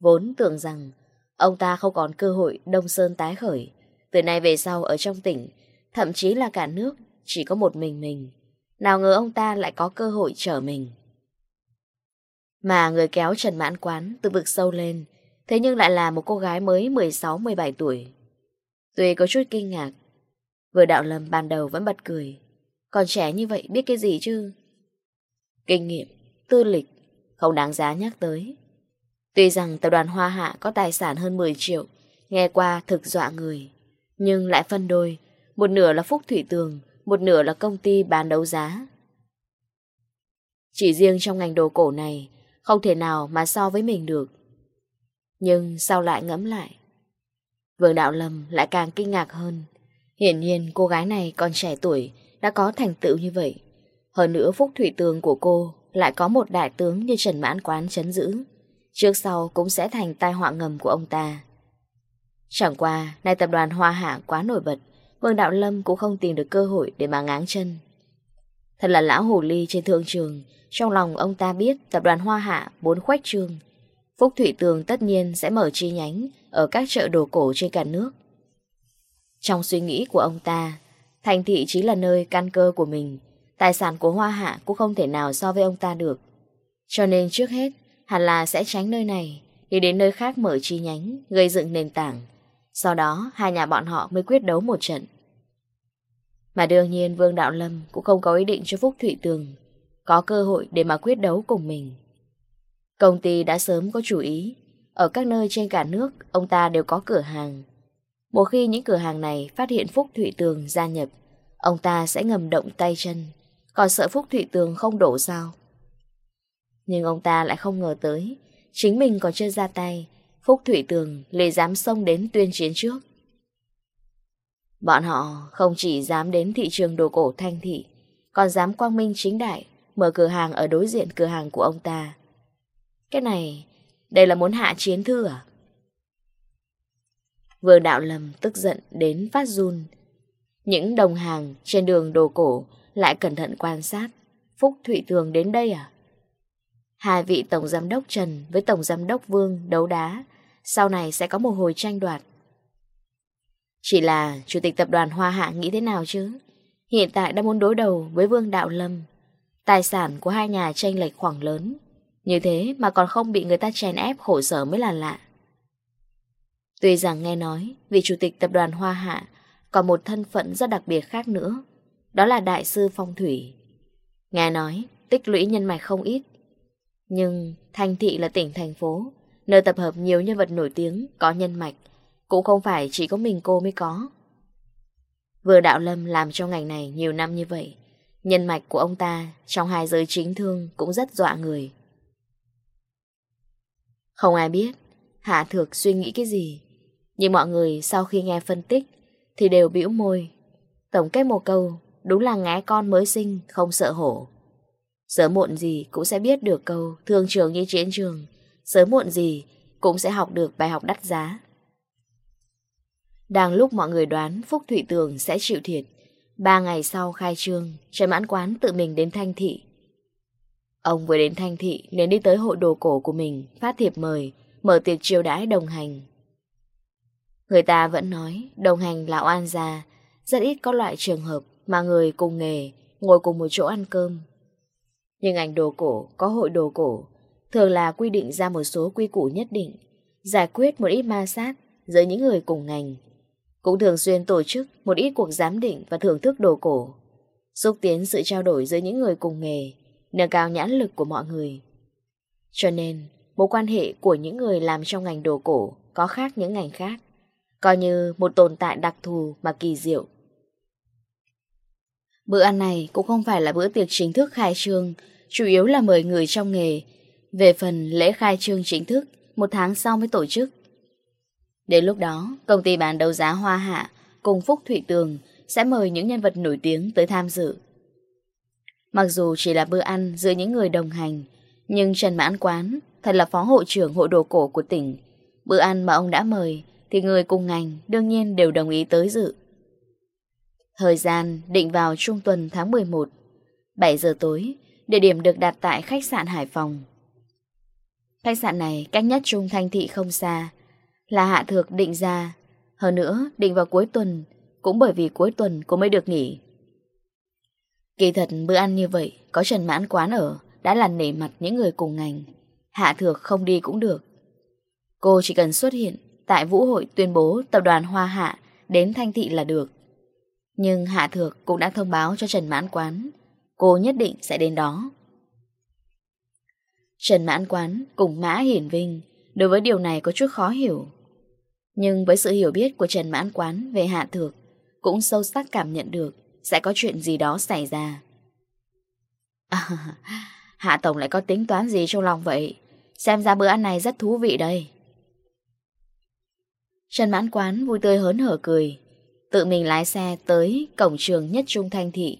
Vốn tưởng rằng, ông ta không còn cơ hội Đông Sơn tái khởi. Từ nay về sau ở trong tỉnh, thậm chí là cả nước, chỉ có một mình mình. Nào ngờ ông ta lại có cơ hội trở mình. Mà người kéo Trần Mãn Quán từ vực sâu lên, thế nhưng lại là một cô gái mới 16-17 tuổi. Tuy có chút kinh ngạc, vừa đạo lầm ban đầu vẫn bật cười. Còn trẻ như vậy biết cái gì chứ? Kinh nghiệm, tư lịch, không đáng giá nhắc tới. Tuy rằng tập đoàn Hoa Hạ có tài sản hơn 10 triệu, nghe qua thực dọa người, nhưng lại phân đôi, một nửa là Phúc Thủy Tường, một nửa là công ty bán đấu giá. Chỉ riêng trong ngành đồ cổ này, không thể nào mà so với mình được. Nhưng sao lại ngẫm lại? Vương Đạo Lâm lại càng kinh ngạc hơn. Hiển nhiên cô gái này còn trẻ tuổi, đã có thành tựu như vậy. Hơn nữa phúc thủy tường của cô lại có một đại tướng như Trần Mãn Quán chấn giữ. Trước sau cũng sẽ thành tai họa ngầm của ông ta. Chẳng qua, nay tập đoàn Hoa Hạ quá nổi bật, Vương Đạo Lâm cũng không tìm được cơ hội để mà ngáng chân. Thật là lão hồ ly trên thương trường, trong lòng ông ta biết tập đoàn Hoa Hạ muốn khoách trương. Phúc Thủy Tường tất nhiên sẽ mở chi nhánh ở các chợ đồ cổ trên cả nước. Trong suy nghĩ của ông ta, thành thị chỉ là nơi căn cơ của mình, tài sản của Hoa Hạ cũng không thể nào so với ông ta được. Cho nên trước hết, hẳn là sẽ tránh nơi này, đi đến nơi khác mở chi nhánh, gây dựng nền tảng. Sau đó, hai nhà bọn họ mới quyết đấu một trận. Mà đương nhiên Vương Đạo Lâm cũng không có ý định cho Phúc Thụy Tường có cơ hội để mà quyết đấu cùng mình. Công ty đã sớm có chủ ý, ở các nơi trên cả nước ông ta đều có cửa hàng. Một khi những cửa hàng này phát hiện Phúc Thụy Tường gia nhập, ông ta sẽ ngầm động tay chân, còn sợ Phúc Thụy Tường không đổ sao. Nhưng ông ta lại không ngờ tới, chính mình còn chưa ra tay, Phúc Thụy Tường lại dám xông đến tuyên chiến trước. Bọn họ không chỉ dám đến thị trường đồ cổ thanh thị, còn dám quang minh chính đại, mở cửa hàng ở đối diện cửa hàng của ông ta. Cái này, đây là muốn hạ chiến thư à? Vương Đạo Lâm tức giận đến phát run. Những đồng hàng trên đường đồ cổ lại cẩn thận quan sát. Phúc Thụy Thường đến đây à? Hai vị Tổng Giám đốc Trần với Tổng Giám đốc Vương đấu đá, sau này sẽ có một hồi tranh đoạt. Chỉ là chủ tịch tập đoàn Hoa Hạ nghĩ thế nào chứ? Hiện tại đã muốn đối đầu với Vương Đạo Lâm. Tài sản của hai nhà tranh lệch khoảng lớn. Như thế mà còn không bị người ta chèn ép khổ sở mới là lạ. Tuy rằng nghe nói vị chủ tịch tập đoàn Hoa Hạ còn một thân phận rất đặc biệt khác nữa. Đó là đại sư phong thủy. Nghe nói tích lũy nhân mạch không ít. Nhưng Thanh Thị là tỉnh thành phố, nơi tập hợp nhiều nhân vật nổi tiếng có nhân mạch cũng không phải chỉ có mình cô mới có. Vừa Đạo Lâm làm trong ngành này nhiều năm như vậy, nhân mạch của ông ta trong hai giới chính thương cũng rất dọa người. Không ai biết Hạ Thược suy nghĩ cái gì, nhưng mọi người sau khi nghe phân tích thì đều bĩu môi. Tổng kết một câu, đúng là ngái con mới sinh không sợ hổ. Sớm muộn gì cũng sẽ biết được câu thương trường như chiến trường, sớm muộn gì cũng sẽ học được bài học đắt giá. Đang lúc mọi người đoán Phúc Thụy Tường sẽ chịu thiệt, ba ngày sau khai trương, Trần Mãn Quán tự mình đến Thanh Thị. Ông vừa đến Thanh Thị nên đi tới hội đồ cổ của mình, phát thiệp mời, mở tiệc chiêu đãi đồng hành. Người ta vẫn nói đồng hành là oan gia, rất ít có loại trường hợp mà người cùng nghề ngồi cùng một chỗ ăn cơm. Nhưng ảnh đồ cổ có hội đồ cổ, thường là quy định ra một số quy củ nhất định, giải quyết một ít ma sát giữa những người cùng ngành, cũng thường xuyên tổ chức một ít cuộc giám định và thưởng thức đồ cổ, xúc tiến sự trao đổi giữa những người cùng nghề, nâng cao nhãn lực của mọi người. Cho nên, mối quan hệ của những người làm trong ngành đồ cổ có khác những ngành khác, coi như một tồn tại đặc thù mà kỳ diệu. Bữa ăn này cũng không phải là bữa tiệc chính thức khai trương, chủ yếu là mời người trong nghề. Về phần lễ khai trương chính thức, một tháng sau mới tổ chức. Đến lúc đó, công ty bán đấu giá Hoa Hạ cùng Phúc Thủy Tường sẽ mời những nhân vật nổi tiếng tới tham dự. Mặc dù chỉ là bữa ăn giữa những người đồng hành, nhưng Trần Mãn Quán thật là phó hội trưởng hội đồ cổ của tỉnh. Bữa ăn mà ông đã mời thì người cùng ngành đương nhiên đều đồng ý tới dự. Thời gian định vào trung tuần tháng 11, 7 giờ tối, địa điểm được đặt tại khách sạn Hải Phòng. Khách sạn này cách nhất trung thanh thị không xa, là Hạ Thược định ra. Hơn nữa, định vào cuối tuần, cũng bởi vì cuối tuần cô mới được nghỉ. Kỳ thật bữa ăn như vậy, có Trần Mãn quán ở, đã là nể mặt những người cùng ngành. Hạ Thược không đi cũng được. Cô chỉ cần xuất hiện tại vũ hội tuyên bố tập đoàn Hoa Hạ đến Thanh Thị là được. Nhưng Hạ Thược cũng đã thông báo cho Trần Mãn Quán, cô nhất định sẽ đến đó. Trần Mãn Quán cùng Mã Hiển Vinh Đối với điều này có chút khó hiểu. Nhưng với sự hiểu biết của Trần Mãn Quán về Hạ Thược Cũng sâu sắc cảm nhận được Sẽ có chuyện gì đó xảy ra. À, [laughs] Hạ Tổng lại có tính toán gì trong lòng vậy? Xem ra bữa ăn này rất thú vị đây. Trần Mãn Quán vui tươi hớn hở cười. Tự mình lái xe tới cổng trường nhất trung thanh thị.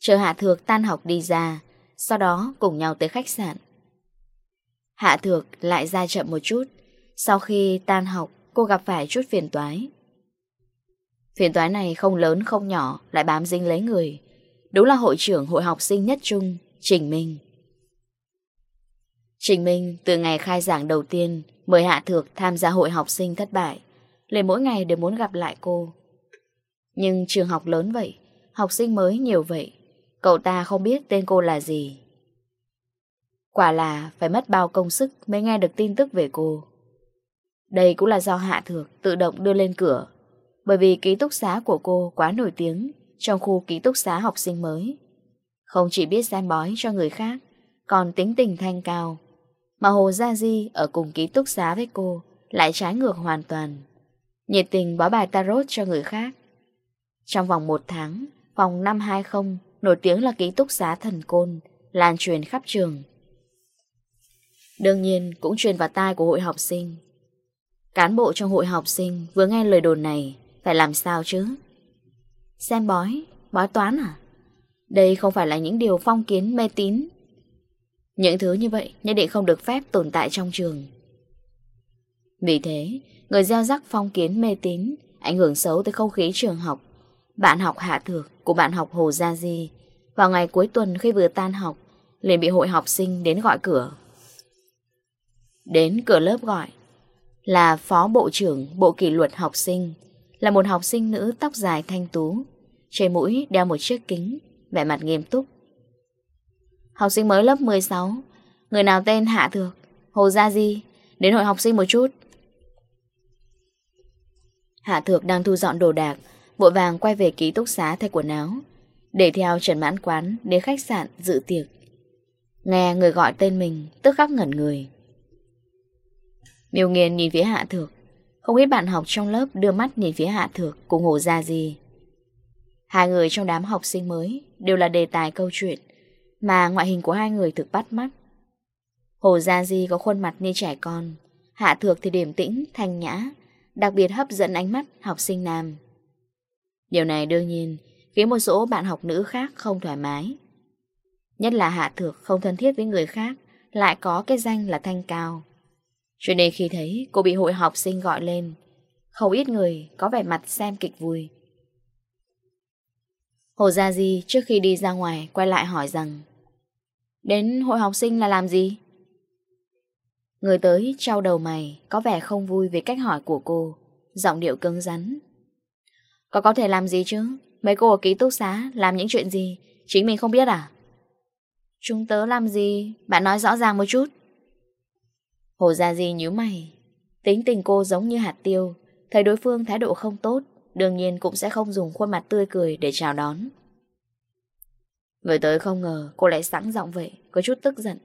Chờ Hạ Thược tan học đi ra Sau đó cùng nhau tới khách sạn. Hạ thược lại ra chậm một chút. Sau khi tan học, cô gặp phải chút phiền toái. Phiền toái này không lớn không nhỏ, lại bám dính lấy người. Đúng là hội trưởng hội học sinh nhất trung, Trình Minh. Trình Minh từ ngày khai giảng đầu tiên mời Hạ Thược tham gia hội học sinh thất bại. Lệ mỗi ngày đều muốn gặp lại cô. Nhưng trường học lớn vậy, học sinh mới nhiều vậy. Cậu ta không biết tên cô là gì. Quả là phải mất bao công sức mới nghe được tin tức về cô. Đây cũng là do Hạ Thược tự động đưa lên cửa, bởi vì ký túc xá của cô quá nổi tiếng trong khu ký túc xá học sinh mới. Không chỉ biết gian bói cho người khác, còn tính tình thanh cao. Mà Hồ Gia Di ở cùng ký túc xá với cô lại trái ngược hoàn toàn. Nhiệt tình bó bài tarot cho người khác. Trong vòng một tháng, phòng 520 nổi tiếng là ký túc xá thần côn, lan truyền khắp trường. Đương nhiên cũng truyền vào tai của hội học sinh. Cán bộ trong hội học sinh vừa nghe lời đồn này, phải làm sao chứ? Xem bói, bói toán à? Đây không phải là những điều phong kiến mê tín. Những thứ như vậy nhất định không được phép tồn tại trong trường. Vì thế, người gieo rắc phong kiến mê tín ảnh hưởng xấu tới không khí trường học. Bạn học Hạ Thược của bạn học Hồ Gia Di vào ngày cuối tuần khi vừa tan học liền bị hội học sinh đến gọi cửa. Đến cửa lớp gọi Là phó bộ trưởng bộ kỷ luật học sinh, Là một học sinh nữ tóc dài thanh tú Trên mũi đeo một chiếc kính, Vẻ mặt nghiêm túc. Học sinh mới lớp 16 Người nào tên Hạ Thược, Hồ Gia Di, Đến hội học sinh một chút. Hạ Thược đang thu dọn đồ đạc, Vội vàng quay về ký túc xá thay quần áo, Để theo Trần Mãn Quán Đến khách sạn dự tiệc. Nghe người gọi tên mình, Tức khắc ngẩn người. Miêu nghiền nhìn phía hạ thược. Không ít bạn học trong lớp đưa mắt nhìn phía hạ thược Cùng hồ ra gì Hai người trong đám học sinh mới Đều là đề tài câu chuyện Mà ngoại hình của hai người thực bắt mắt. Hồ Gia Di có khuôn mặt như trẻ con Hạ thược thì điềm tĩnh, thanh nhã Đặc biệt hấp dẫn ánh mắt học sinh nam. Điều này đương nhiên Khiến một số bạn học nữ khác không thoải mái. Nhất là Hạ Thược không thân thiết với người khác Lại có cái danh là Thanh Cao. Cho nên khi thấy cô bị hội học sinh gọi lên, không ít người có vẻ mặt xem kịch vui. Hồ Gia Di trước khi đi ra ngoài quay lại hỏi rằng Đến hội học sinh là làm gì? Người tới trao đầu mày có vẻ không vui về cách hỏi của cô, giọng điệu cứng rắn. Có có thể làm gì chứ? Mấy cô ở ký túc xá làm những chuyện gì? Chính mình không biết à? Chúng tớ làm gì? Bạn nói rõ ràng một chút. Hồ Gia Di nhíu mày. Tính tình cô giống như hạt tiêu, thấy đối phương thái độ không tốt, đương nhiên cũng sẽ không dùng khuôn mặt tươi cười để chào đón. Người tới không ngờ cô lại sẵn giọng vậy, có chút tức giận.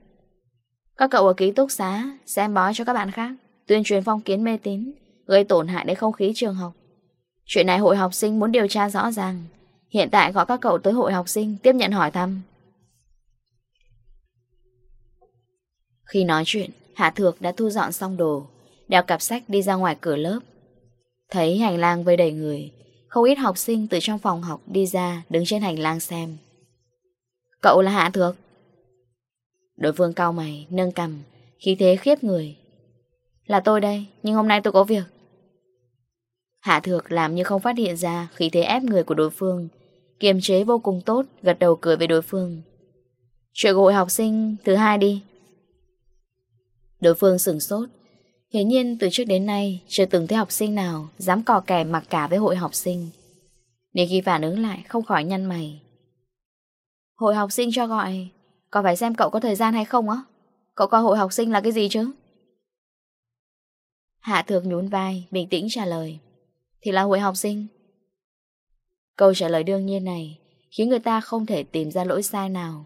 Các cậu ở ký túc xá xem bói cho các bạn khác, tuyên truyền phong kiến mê tín, gây tổn hại đến không khí trường học. Chuyện này hội học sinh muốn điều tra rõ ràng, hiện tại gọi các cậu tới hội học sinh tiếp nhận hỏi thăm. Khi nói chuyện, Hạ Thược đã thu dọn xong đồ, đeo cặp sách đi ra ngoài cửa lớp. Thấy hành lang vây đầy người, không ít học sinh từ trong phòng học đi ra đứng trên hành lang xem. Cậu là Hạ Thược. Đối phương cao mày, nâng cầm, khí thế khiếp người. Là tôi đây, nhưng hôm nay tôi có việc. Hạ Thược làm như không phát hiện ra khí thế ép người của đối phương, kiềm chế vô cùng tốt, gật đầu cười với đối phương. Chuyện của hội học sinh thứ hai đi. Đối phương sừng sốt. Hiển nhiên từ trước đến nay chưa từng thấy học sinh nào dám cò kè mặc cả với hội học sinh. Nên khi phản ứng lại không khỏi nhăn mày. Hội học sinh cho gọi, còn phải xem cậu có thời gian hay không á. Cậu coi hội học sinh là cái gì chứ? Hạ thượng nhún vai, bình tĩnh trả lời. Thì là hội học sinh. Câu trả lời đương nhiên này khiến người ta không thể tìm ra lỗi sai nào,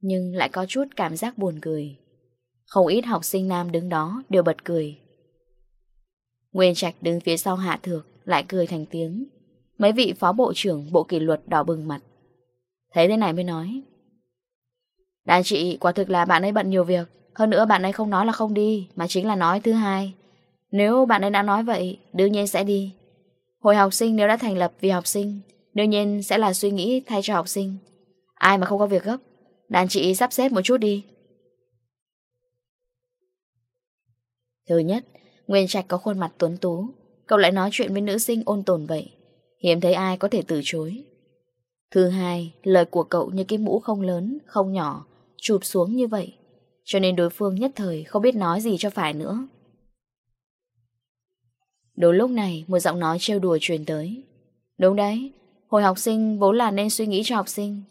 nhưng lại có chút cảm giác buồn cười. Không ít học sinh nam đứng đó đều bật cười. Nguyên Trạch đứng phía sau Hạ Thược lại cười thành tiếng. Mấy vị phó bộ trưởng bộ kỷ luật đỏ bừng mặt. Thấy thế này mới nói. Đàn chị, quả thực là bạn ấy bận nhiều việc. Hơn nữa bạn ấy không nói là không đi, mà chính là nói thứ hai. Nếu bạn ấy đã nói vậy, đương nhiên sẽ đi. Hội học sinh nếu đã thành lập vì học sinh, đương nhiên sẽ là suy nghĩ thay cho học sinh. Ai mà không có việc gấp, đàn chị sắp xếp một chút đi. Thứ nhất, Nguyên Trạch có khuôn mặt tuấn tú, cậu lại nói chuyện với nữ sinh ôn tồn vậy. Hiếm thấy ai có thể từ chối. Thứ hai, lời của cậu như cái mũ không lớn, không nhỏ, chụp xuống như vậy. Cho nên đối phương nhất thời không biết nói gì cho phải nữa. Đúng lúc này, một giọng nói trêu đùa truyền tới. Đúng đấy, hồi học sinh vốn là nên suy nghĩ cho học sinh.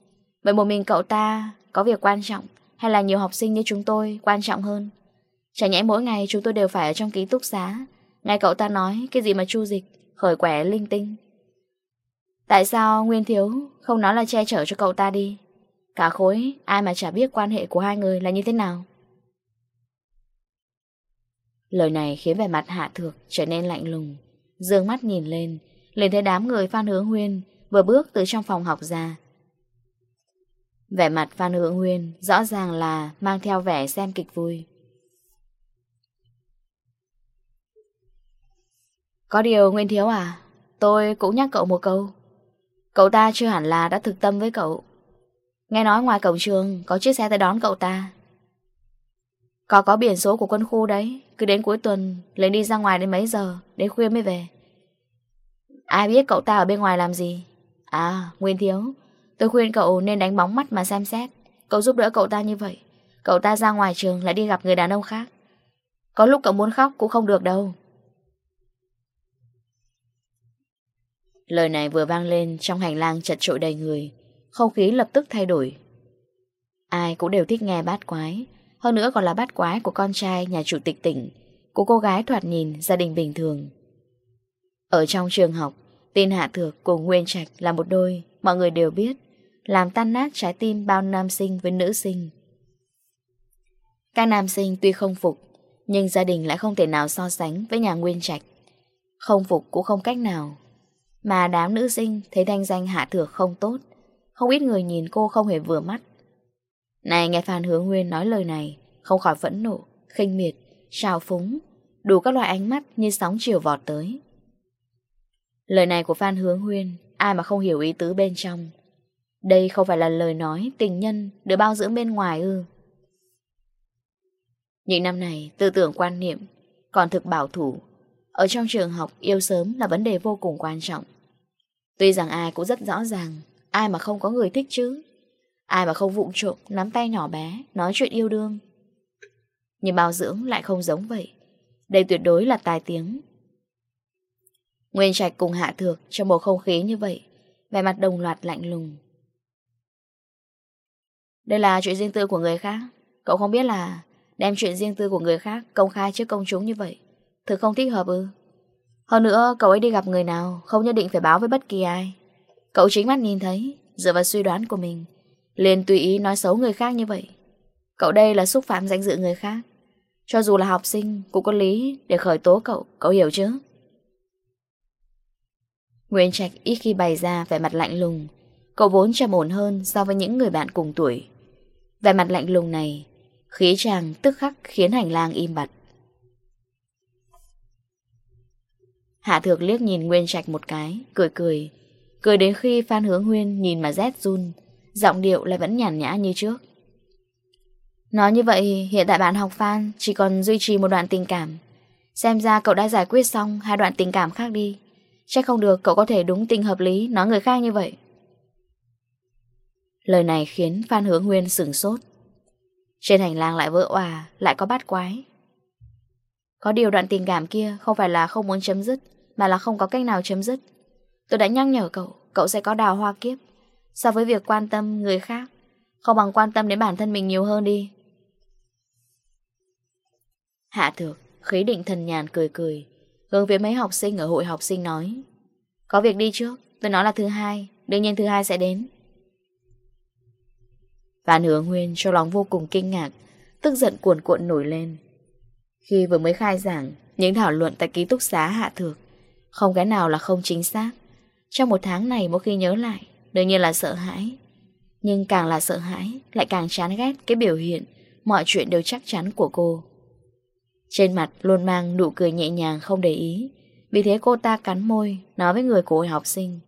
Vậy một mình cậu ta có việc quan trọng hay là nhiều học sinh như chúng tôi quan trọng hơn? Chẳng nhẽ mỗi ngày chúng tôi đều phải ở trong ký túc xá. Ngay cậu ta nói, cái gì mà chu dịch Khởi quẻ linh tinh. Tại sao Nguyên Thiếu Không nói là che chở cho cậu ta đi? Cả khối, ai mà chả biết quan hệ của hai người là như thế nào? Lời này khiến vẻ mặt Hạ Thược trở nên lạnh lùng, Dương mắt nhìn lên, liền thấy đám người Phan Hướng Huyên Vừa bước từ trong phòng học ra. Vẻ mặt Phan Hướng Huyên Rõ ràng là mang theo vẻ xem kịch vui Có điều Nguyên Thiếu à, tôi cũng nhắc cậu một câu. Cậu ta chưa hẳn là đã thực tâm với cậu. Nghe nói ngoài cổng trường có chiếc xe tới đón cậu ta. Có có biển số của quân khu đấy, cứ đến cuối tuần, lấy đi ra ngoài đến mấy giờ, đến khuya mới về. Ai biết cậu ta ở bên ngoài làm gì? À, Nguyên Thiếu, tôi khuyên cậu nên đánh bóng mắt mà xem xét. Cậu giúp đỡ cậu ta như vậy. Cậu ta ra ngoài trường lại đi gặp người đàn ông khác. Có lúc cậu muốn khóc cũng không được đâu. Lời này vừa vang lên trong hành lang chật trội đầy người, không khí lập tức thay đổi. Ai cũng đều thích nghe bát quái, hơn nữa còn là bát quái của con trai nhà chủ tịch tỉnh, của cô gái thoạt nhìn gia đình bình thường. Ở trong trường học, tên Hạ Thược cùng Nguyên Trạch là một đôi, mọi người đều biết, làm tan nát trái tim bao nam sinh với nữ sinh. Các nam sinh tuy không phục, nhưng gia đình lại không thể nào so sánh với nhà Nguyên Trạch. Không phục cũng không cách nào. Mà đám nữ sinh thấy thanh danh Hạ Thược không tốt, không ít người nhìn cô không hề vừa mắt. Này nghe Phan Hướng Nguyên nói lời này, không khỏi phẫn nộ, khinh miệt, trào phúng, đủ các loại ánh mắt như sóng chiều vọt tới. Lời này của Phan Hướng Huyên, ai mà không hiểu ý tứ bên trong. Đây không phải là lời nói tình nhân được bao dưỡng bên ngoài ư. Những năm này, tư tưởng quan niệm, còn thực bảo thủ, ở trong trường học, yêu sớm là vấn đề vô cùng quan trọng. Tuy rằng ai cũng rất rõ ràng, ai mà không có người thích chứ. Ai mà không vụng trộm, nắm tay nhỏ bé, nói chuyện yêu đương. Nhưng bao dưỡng lại không giống vậy. Đây tuyệt đối là tài tiếng. Nguyên Trạch cùng Hạ Thược trong bầu không khí như vậy, vẻ mặt đồng loạt lạnh lùng. Đây là chuyện riêng tư của người khác. Cậu không biết là đem chuyện riêng tư của người khác công khai trước công chúng như vậy Thực không thích hợp ư? Hơn nữa, cậu ấy đi gặp người nào Không nhất định phải báo với bất kỳ ai. Cậu chính mắt nhìn thấy, Dựa vào suy đoán của mình, liền tùy ý nói xấu người khác như vậy. Cậu đây là xúc phạm danh dự người khác. Cho dù là học sinh Cũng có lý để khởi tố cậu Cậu hiểu chứ? Nguyễn Trạch ít khi bày ra vẻ mặt lạnh lùng. Cậu vốn trầm ổn hơn so với những người bạn cùng tuổi. Vẻ mặt lạnh lùng này, Khí chàng tức khắc khiến hành lang im bặt. Hạ Thược liếc nhìn Nguyên Trạch một cái, cười cười. Cười đến khi Phan Hướng Huyên nhìn mà rét run, giọng điệu lại vẫn nhàn nhã như trước. Nói như vậy, hiện tại bạn học Phan chỉ còn duy trì một đoạn tình cảm. Xem ra cậu đã giải quyết xong hai đoạn tình cảm khác đi. Chắc không được cậu có thể đúng tình hợp lý nói người khác như vậy. Lời này khiến Phan Hướng Huyên sửng sốt. Trên hành lang lại vỡ òa, lại có bát quái. Có điều đoạn tình cảm kia không phải là không muốn chấm dứt, mà là không có cách nào chấm dứt. Tôi đã nhắc nhở cậu, cậu sẽ có đào hoa kiếp. So với việc quan tâm người khác, không bằng quan tâm đến bản thân mình nhiều hơn đi. Hạ thược, khí định thần nhàn cười cười, hướng về mấy học sinh ở hội học sinh nói. Có việc đi trước, tôi nói là thứ hai, đương nhiên thứ hai sẽ đến. Vạn hướng huyên cho lòng vô cùng kinh ngạc, tức giận cuồn cuộn nổi lên. Khi vừa mới khai giảng, những thảo luận tại ký túc xá hạ thược, không cái nào là không chính xác. Trong một tháng này mỗi khi nhớ lại, đương nhiên là sợ hãi. Nhưng càng là sợ hãi, lại càng chán ghét cái biểu hiện, mọi chuyện đều chắc chắn của cô. Trên mặt luôn mang nụ cười nhẹ nhàng không để ý, vì thế cô ta cắn môi, nói với người của học sinh.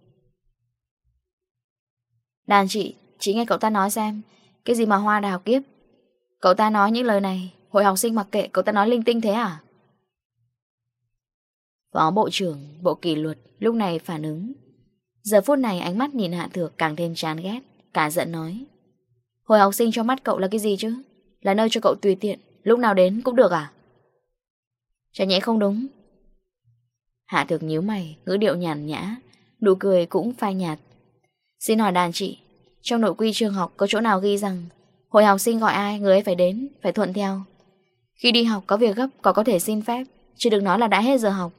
Đàn chị, chị nghe cậu ta nói xem, cái gì mà hoa đào kiếp. Cậu ta nói những lời này Hội học sinh mặc kệ cậu ta nói linh tinh thế à? Phó Bộ trưởng, Bộ Kỷ luật lúc này phản ứng. Giờ phút này ánh mắt nhìn Hạ Thược càng thêm chán ghét, cả giận nói. Hội học sinh cho mắt cậu là cái gì chứ? Là nơi cho cậu tùy tiện, lúc nào đến cũng được à? Chả nhẽ không đúng. Hạ Thược nhíu mày, ngữ điệu nhàn nhã, nụ cười cũng phai nhạt. Xin hỏi đàn chị, trong nội quy trường học có chỗ nào ghi rằng hội học sinh gọi ai người ấy phải đến, phải thuận theo, khi đi học có việc gấp có có thể xin phép Chứ đừng nói là đã hết giờ học.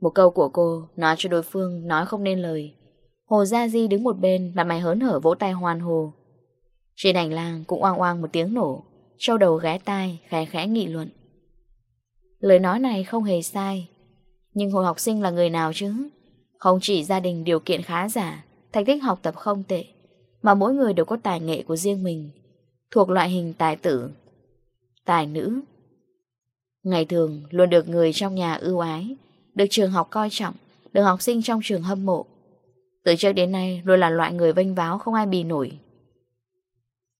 Một câu của cô Nói cho đối phương nói không nên lời. Hồ Gia Di đứng một bên Mặt mày hớn hở vỗ tay hoàn hồ Trên hành lang cũng oang oang một tiếng nổ Châu đầu ghé tai khẽ khẽ nghị luận. Lời nói này không hề sai, Nhưng hồi học sinh là người nào chứ? Không chỉ gia đình điều kiện khá giả, Thành tích học tập không tệ, Mà mỗi người đều có tài nghệ của riêng mình thuộc loại hình tài tử, tài nữ. Ngày thường luôn được người trong nhà ưu ái, được trường học coi trọng, được học sinh trong trường hâm mộ. Từ trước đến nay luôn là loại người vênh váo không ai bì nổi.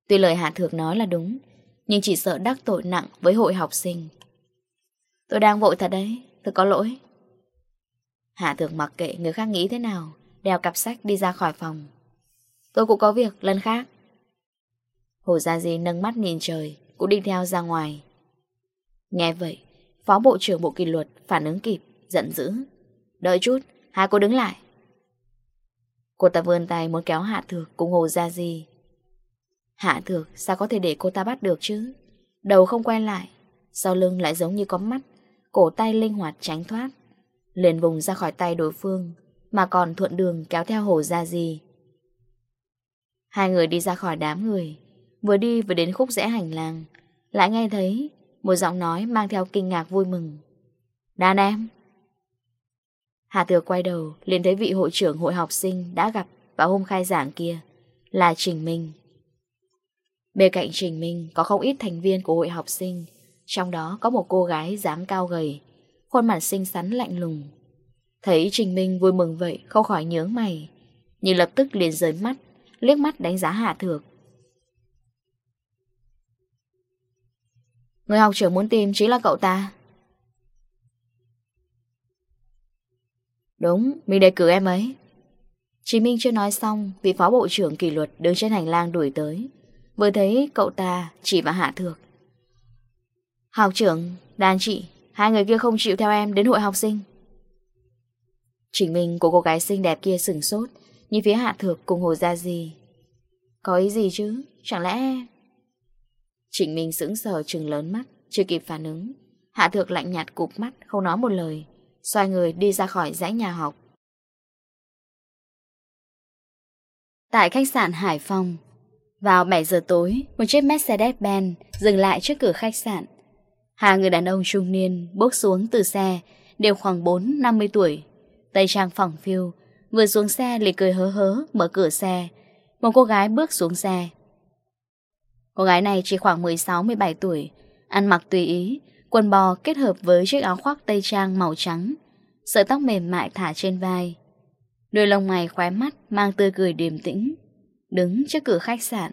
Tuy lời Hạ Thược nói là đúng, nhưng chỉ sợ đắc tội nặng với hội học sinh. Tôi đang vội thật đấy, tôi có lỗi. Hạ Thược mặc kệ người khác nghĩ thế nào, đeo cặp sách đi ra khỏi phòng. Tôi cũng có việc lần khác. Hồ Gia Di nâng mắt nhìn trời, cũng đi theo ra ngoài. Nghe vậy, Phó Bộ trưởng Bộ kỳ luật phản ứng kịp, giận dữ. Đợi chút, hai cô đứng lại. Cô ta vươn tay muốn kéo Hạ Thược cùng Hồ Gia Di. Hạ Thược sao có thể để cô ta bắt được chứ? Đầu không quay lại, sau lưng lại giống như có mắt, cổ tay linh hoạt tránh thoát. Liền vùng ra khỏi tay đối phương, mà còn thuận đường kéo theo Hồ Gia Di. Hai người đi ra khỏi đám người, Vừa đi vừa đến khúc rẽ hành lang, Lại nghe thấy Một giọng nói mang theo kinh ngạc vui mừng. Đàn em. Hà Thừa quay đầu, liền thấy vị hội trưởng hội học sinh Đã gặp vào hôm khai giảng kia, Là Trình Minh. Bên cạnh Trình Minh Có không ít thành viên của hội học sinh, Trong đó có một cô gái dáng cao gầy, Khuôn mặt xinh xắn lạnh lùng. Thấy Trình Minh vui mừng vậy, Không khỏi nhớ mày, Nhưng lập tức liền rời mắt, Liếc mắt đánh giá Hạ Thược Người học trưởng muốn tìm chính là cậu ta. Đúng, mình đề cử em ấy. Chí Minh chưa nói xong Vị phó bộ trưởng kỷ luật đứng trên hành lang đuổi tới. Vừa thấy cậu ta chỉ và hạ thược. Học trưởng, đàn chị Hai người kia không chịu theo em đến hội học sinh. Trình Minh của cô gái xinh đẹp kia sừng sốt như phía hạ thược cùng hồ ra gì Có ý gì chứ? Chẳng lẽ Trịnh Minh sững sờ trừng lớn mắt, chưa kịp phản ứng. Hạ thược lạnh nhạt cụp mắt, không nói một lời. Xoay người đi ra khỏi dãy nhà học. Tại khách sạn Hải Phòng, vào 7 giờ tối, một chiếc Mercedes-Benz dừng lại trước cửa khách sạn. Hai người đàn ông trung niên bước xuống từ xe, đều khoảng 4-50 tuổi. Tây trang phẳng phiêu, vừa xuống xe liền cười hớ hớ, mở cửa xe. Một cô gái bước xuống xe, Cô gái này chỉ khoảng 16-17 tuổi, ăn mặc tùy ý, quần bò kết hợp với chiếc áo khoác tây trang màu trắng, sợi tóc mềm mại thả trên vai. Đôi lông mày khóe mắt mang tươi cười điềm tĩnh, đứng trước cửa khách sạn.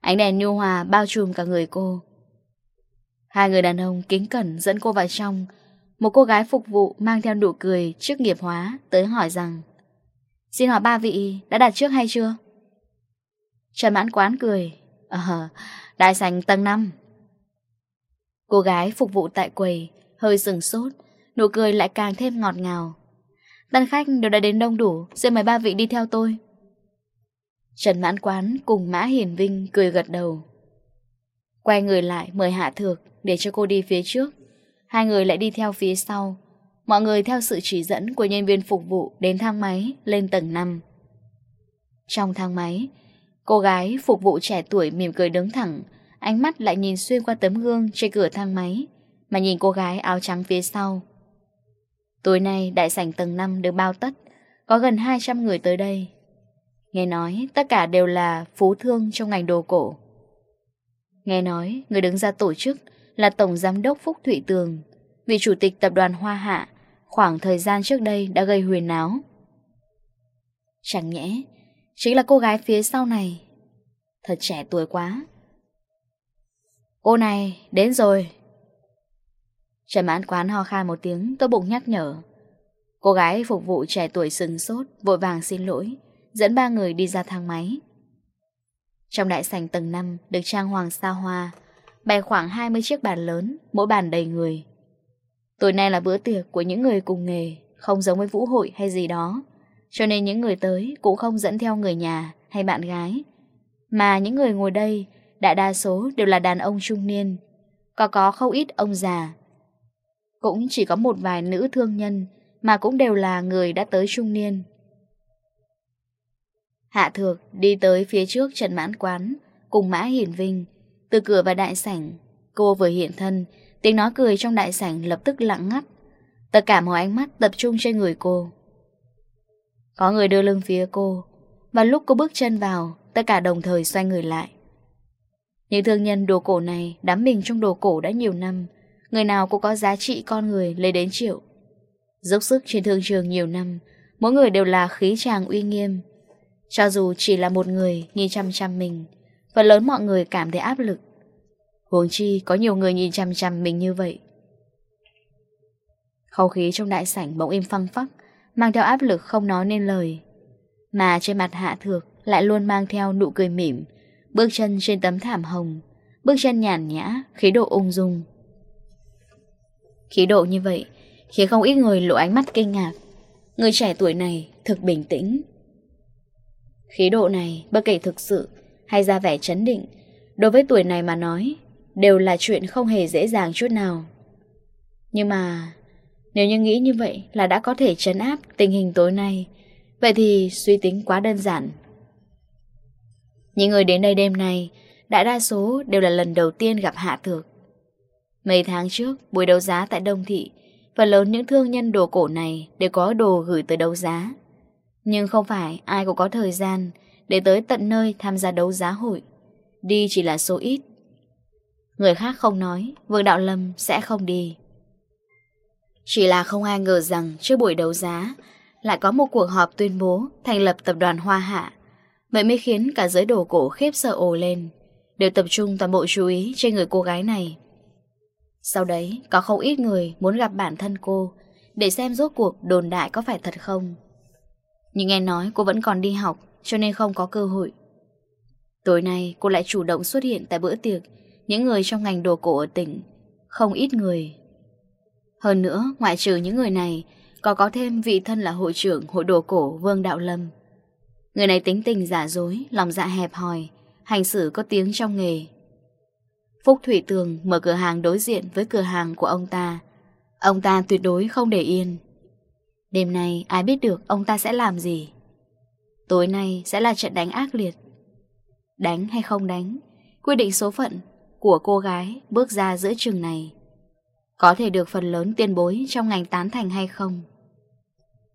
Ánh đèn nhu hòa bao trùm cả người cô. Hai người đàn ông kính cẩn dẫn cô vào trong. Một cô gái phục vụ mang theo nụ cười trước nghiệp hóa tới hỏi rằng Xin hỏi ba vị đã đặt trước hay chưa? Trần mãn quán cười Ờ, đại sành tầng 5. Cô gái phục vụ tại quầy, hơi sừng sốt, nụ cười lại càng thêm ngọt ngào. Tân khách đều đã đến đông đủ, xin mời ba vị đi theo tôi. Trần Mãn Quán cùng Mã Hiền Vinh cười gật đầu. Quay người lại mời Hạ Thược để cho cô đi phía trước. Hai người lại đi theo phía sau. Mọi người theo sự chỉ dẫn của nhân viên phục vụ đến thang máy lên tầng 5. Trong thang máy, Cô gái phục vụ trẻ tuổi mỉm cười đứng thẳng, ánh mắt lại nhìn xuyên qua tấm gương trên cửa thang máy, mà nhìn cô gái áo trắng phía sau. Tối nay đại sảnh tầng 5 được bao tất, có gần 200 người tới đây. Nghe nói tất cả đều là phú thương trong ngành đồ cổ. Nghe nói người đứng ra tổ chức là Tổng Giám đốc Phúc Thụy Tường, vị chủ tịch tập đoàn Hoa Hạ khoảng thời gian trước đây đã gây huyền náo. Chẳng nhẽ Chính là cô gái phía sau này. Thật trẻ tuổi quá. Cô này, đến rồi. Trần mãn quán ho khan một tiếng Tôi bụng nhắc nhở. Cô gái phục vụ trẻ tuổi sừng sốt, Vội vàng xin lỗi, Dẫn ba người đi ra thang máy. Trong đại sảnh tầng 5 Được trang hoàng xa hoa, Bày khoảng 20 chiếc bàn lớn, Mỗi bàn đầy người. Tối nay là bữa tiệc của những người cùng nghề, Không giống với vũ hội hay gì đó. Cho nên những người tới cũng không dẫn theo người nhà hay bạn gái. Mà những người ngồi đây, đại đa số đều là đàn ông trung niên. Có có không ít ông già. Cũng chỉ có một vài nữ thương nhân mà cũng đều là người đã tới trung niên. Hạ Thược đi tới phía trước Trần Mãn Quán cùng Mã Hiển Vinh. Từ cửa vào đại sảnh, cô vừa hiện thân, tiếng nói cười trong đại sảnh lập tức lặng ngắt. Tất cả mọi ánh mắt tập trung trên người cô. Có người đưa lưng phía cô, Và lúc cô bước chân vào, Tất cả đồng thời xoay người lại. Những thương nhân đồ cổ này Đắm mình trong đồ cổ đã nhiều năm, Người nào cũng có giá trị con người lấy đến triệu. Dốc sức trên thương trường nhiều năm, Mỗi người đều là khí tràng uy nghiêm. Cho dù chỉ là một người Nhìn chăm chăm mình, Phần lớn mọi người cảm thấy áp lực. Huống chi có nhiều người nhìn chăm chăm mình như vậy. Khẩu khí trong đại sảnh bỗng im phăng phắc mang theo áp lực không nói nên lời. Mà trên mặt hạ thược lại luôn mang theo nụ cười mỉm, bước chân trên tấm thảm hồng, bước chân nhàn nhã, khí độ ung dung. Khí độ như vậy khiến không ít người lộ ánh mắt kinh ngạc. Người trẻ tuổi này thực bình tĩnh. Khí độ này bất kể thực sự hay ra vẻ chấn định, đối với tuổi này mà nói, đều là chuyện không hề dễ dàng chút nào. Nhưng mà nếu như nghĩ như vậy là đã có thể trấn áp tình hình tối nay. Vậy thì suy tính quá đơn giản. Những người đến đây đêm nay, Đại đa số đều là lần đầu tiên gặp Hạ Thược. Mấy tháng trước, buổi đấu giá tại Đông Thị, Phần lớn những thương nhân đồ cổ này đều có đồ gửi tới đấu giá. Nhưng không phải ai cũng có thời gian để tới tận nơi tham gia đấu giá hội. Đi chỉ là số ít. Người khác không nói, Vương Đạo Lâm sẽ không đi. Chỉ là không ai ngờ rằng trước buổi đấu giá lại có một cuộc họp tuyên bố thành lập tập đoàn Hoa Hạ. Vậy mới khiến cả giới đồ cổ khiếp sợ ồ lên, đều tập trung toàn bộ chú ý trên người cô gái này. Sau đấy, có không ít người muốn gặp bản thân cô để xem rốt cuộc đồn đại có phải thật không. Nhưng nghe nói cô vẫn còn đi học cho nên không có cơ hội. Tối nay cô lại chủ động xuất hiện tại bữa tiệc những người trong ngành đồ cổ ở tỉnh. Không ít người hơn nữa, ngoại trừ những người này, còn có thêm vị thân là hội trưởng hội đồ cổ Vương Đạo Lâm. Người này tính tình giả dối, lòng dạ hẹp hòi, hành xử có tiếng trong nghề. Phúc Thủy Tường mở cửa hàng đối diện với cửa hàng của ông ta. Ông ta tuyệt đối không để yên. Đêm nay ai biết được ông ta sẽ làm gì. Tối nay sẽ là trận đánh ác liệt. Đánh hay không đánh, quyết định số phận của cô gái bước ra giữa trường này có thể được phần lớn tiền bối trong ngành tán thành hay không.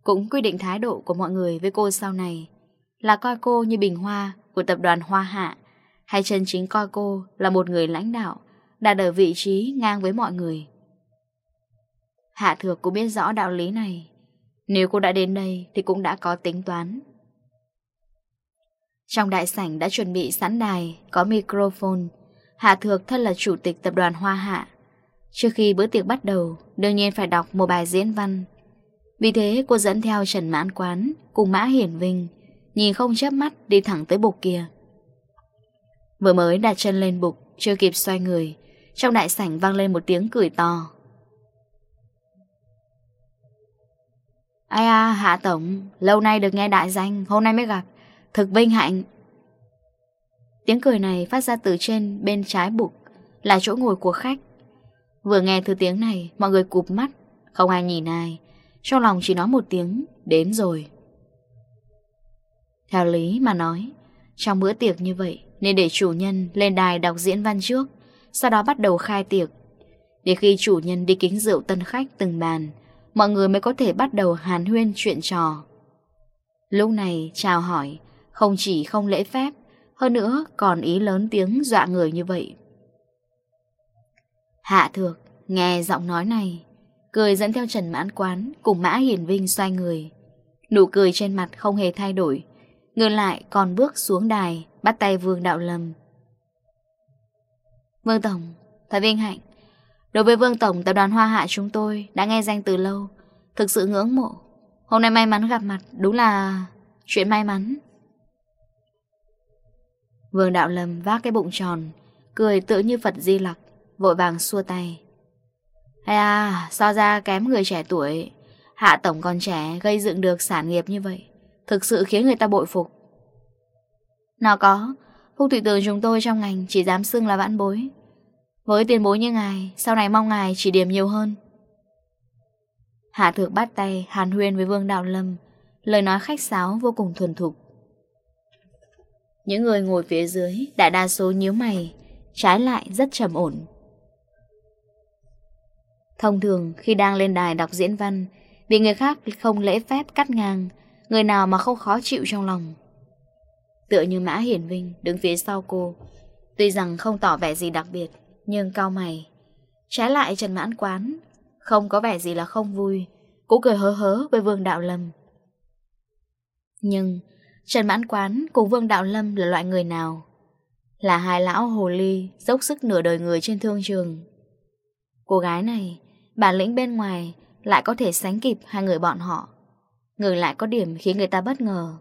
Cũng quy định thái độ của mọi người với cô sau này là coi cô như bình hoa của tập đoàn Hoa Hạ hay chân chính coi cô là một người lãnh đạo đạt ở vị trí ngang với mọi người. Hạ Thược cũng biết rõ đạo lý này. Nếu cô đã đến đây thì cũng đã có tính toán. Trong đại sảnh đã chuẩn bị sẵn đài, có microphone. Hạ Thược thân là chủ tịch tập đoàn Hoa Hạ. Trước khi bữa tiệc bắt đầu, đương nhiên phải đọc một bài diễn văn. Vì thế cô dẫn theo Trần Mãn Quán cùng Mã Hiển Vinh, nhìn không chớp mắt đi thẳng tới bục kia. Vừa mới đặt chân lên bục, chưa kịp xoay người, trong đại sảnh vang lên một tiếng cười to. Ai à, Hạ Tổng, lâu nay được nghe đại danh, hôm nay mới gặp, thực vinh hạnh. Tiếng cười này phát ra từ trên bên trái bục, là chỗ ngồi của khách. Vừa nghe thứ tiếng này, Mọi người cụp mắt. Không ai nhìn ai. Trong lòng chỉ nói một tiếng, Đến rồi. Theo lý mà nói, Trong bữa tiệc như vậy, Nên để chủ nhân lên đài đọc diễn văn trước, Sau đó bắt đầu khai tiệc. Để khi chủ nhân đi kính rượu tân khách từng bàn, Mọi người mới có thể bắt đầu hàn huyên chuyện trò. Lúc này, chào hỏi, Không chỉ không lễ phép, Hơn nữa còn ý lớn tiếng dọa người như vậy. Hạ thược, nghe giọng nói này, cười dẫn theo Trần Mãn Quán cùng Mã Hiển Vinh xoay người. Nụ cười trên mặt không hề thay đổi, ngược lại còn bước xuống đài, bắt tay Vương Đạo Lâm. Vương Tổng, thật vinh hạnh. Đối với Vương Tổng, tập đoàn Hoa Hạ chúng tôi đã nghe danh từ lâu, thực sự ngưỡng mộ. Hôm nay may mắn gặp mặt, đúng là chuyện may mắn. Vương Đạo Lâm vác cái bụng tròn, cười tự như Phật Di Lặc. Vội vàng xua tay. Hay à so ra kém người trẻ tuổi? Hạ tổng còn trẻ, gây dựng được sản nghiệp như vậy, Thực sự khiến người ta bội phục. Nó có, Phúc thủy tường chúng tôi trong ngành Chỉ dám xưng là vãn bối. Với tiền bối như ngài, Sau này mong ngài chỉ điểm nhiều hơn. Hạ thược bắt tay Hàn huyên với Vương Đạo Lâm, Lời nói khách sáo vô cùng thuần thục. Những người ngồi phía dưới Đại đa số nhíu mày, Trái lại rất trầm ổn. Thông thường, khi đang lên đài đọc diễn văn Bị người khác không lễ phép cắt ngang, Người nào mà không khó chịu trong lòng. Tựa như Mã Hiển Vinh đứng phía sau cô, Tuy rằng không tỏ vẻ gì đặc biệt, Nhưng cao mày. Trái lại Trần Mãn Quán, Không có vẻ gì là không vui, Cũng cười hớ hớ với Vương Đạo Lâm. Nhưng Trần Mãn Quán cùng Vương Đạo Lâm là loại người nào? Là hai lão hồ ly Dốc sức nửa đời người trên thương trường. Cô gái này Bản lĩnh bên ngoài lại có thể sánh kịp hai người bọn họ. người lại có điểm khiến người ta bất ngờ.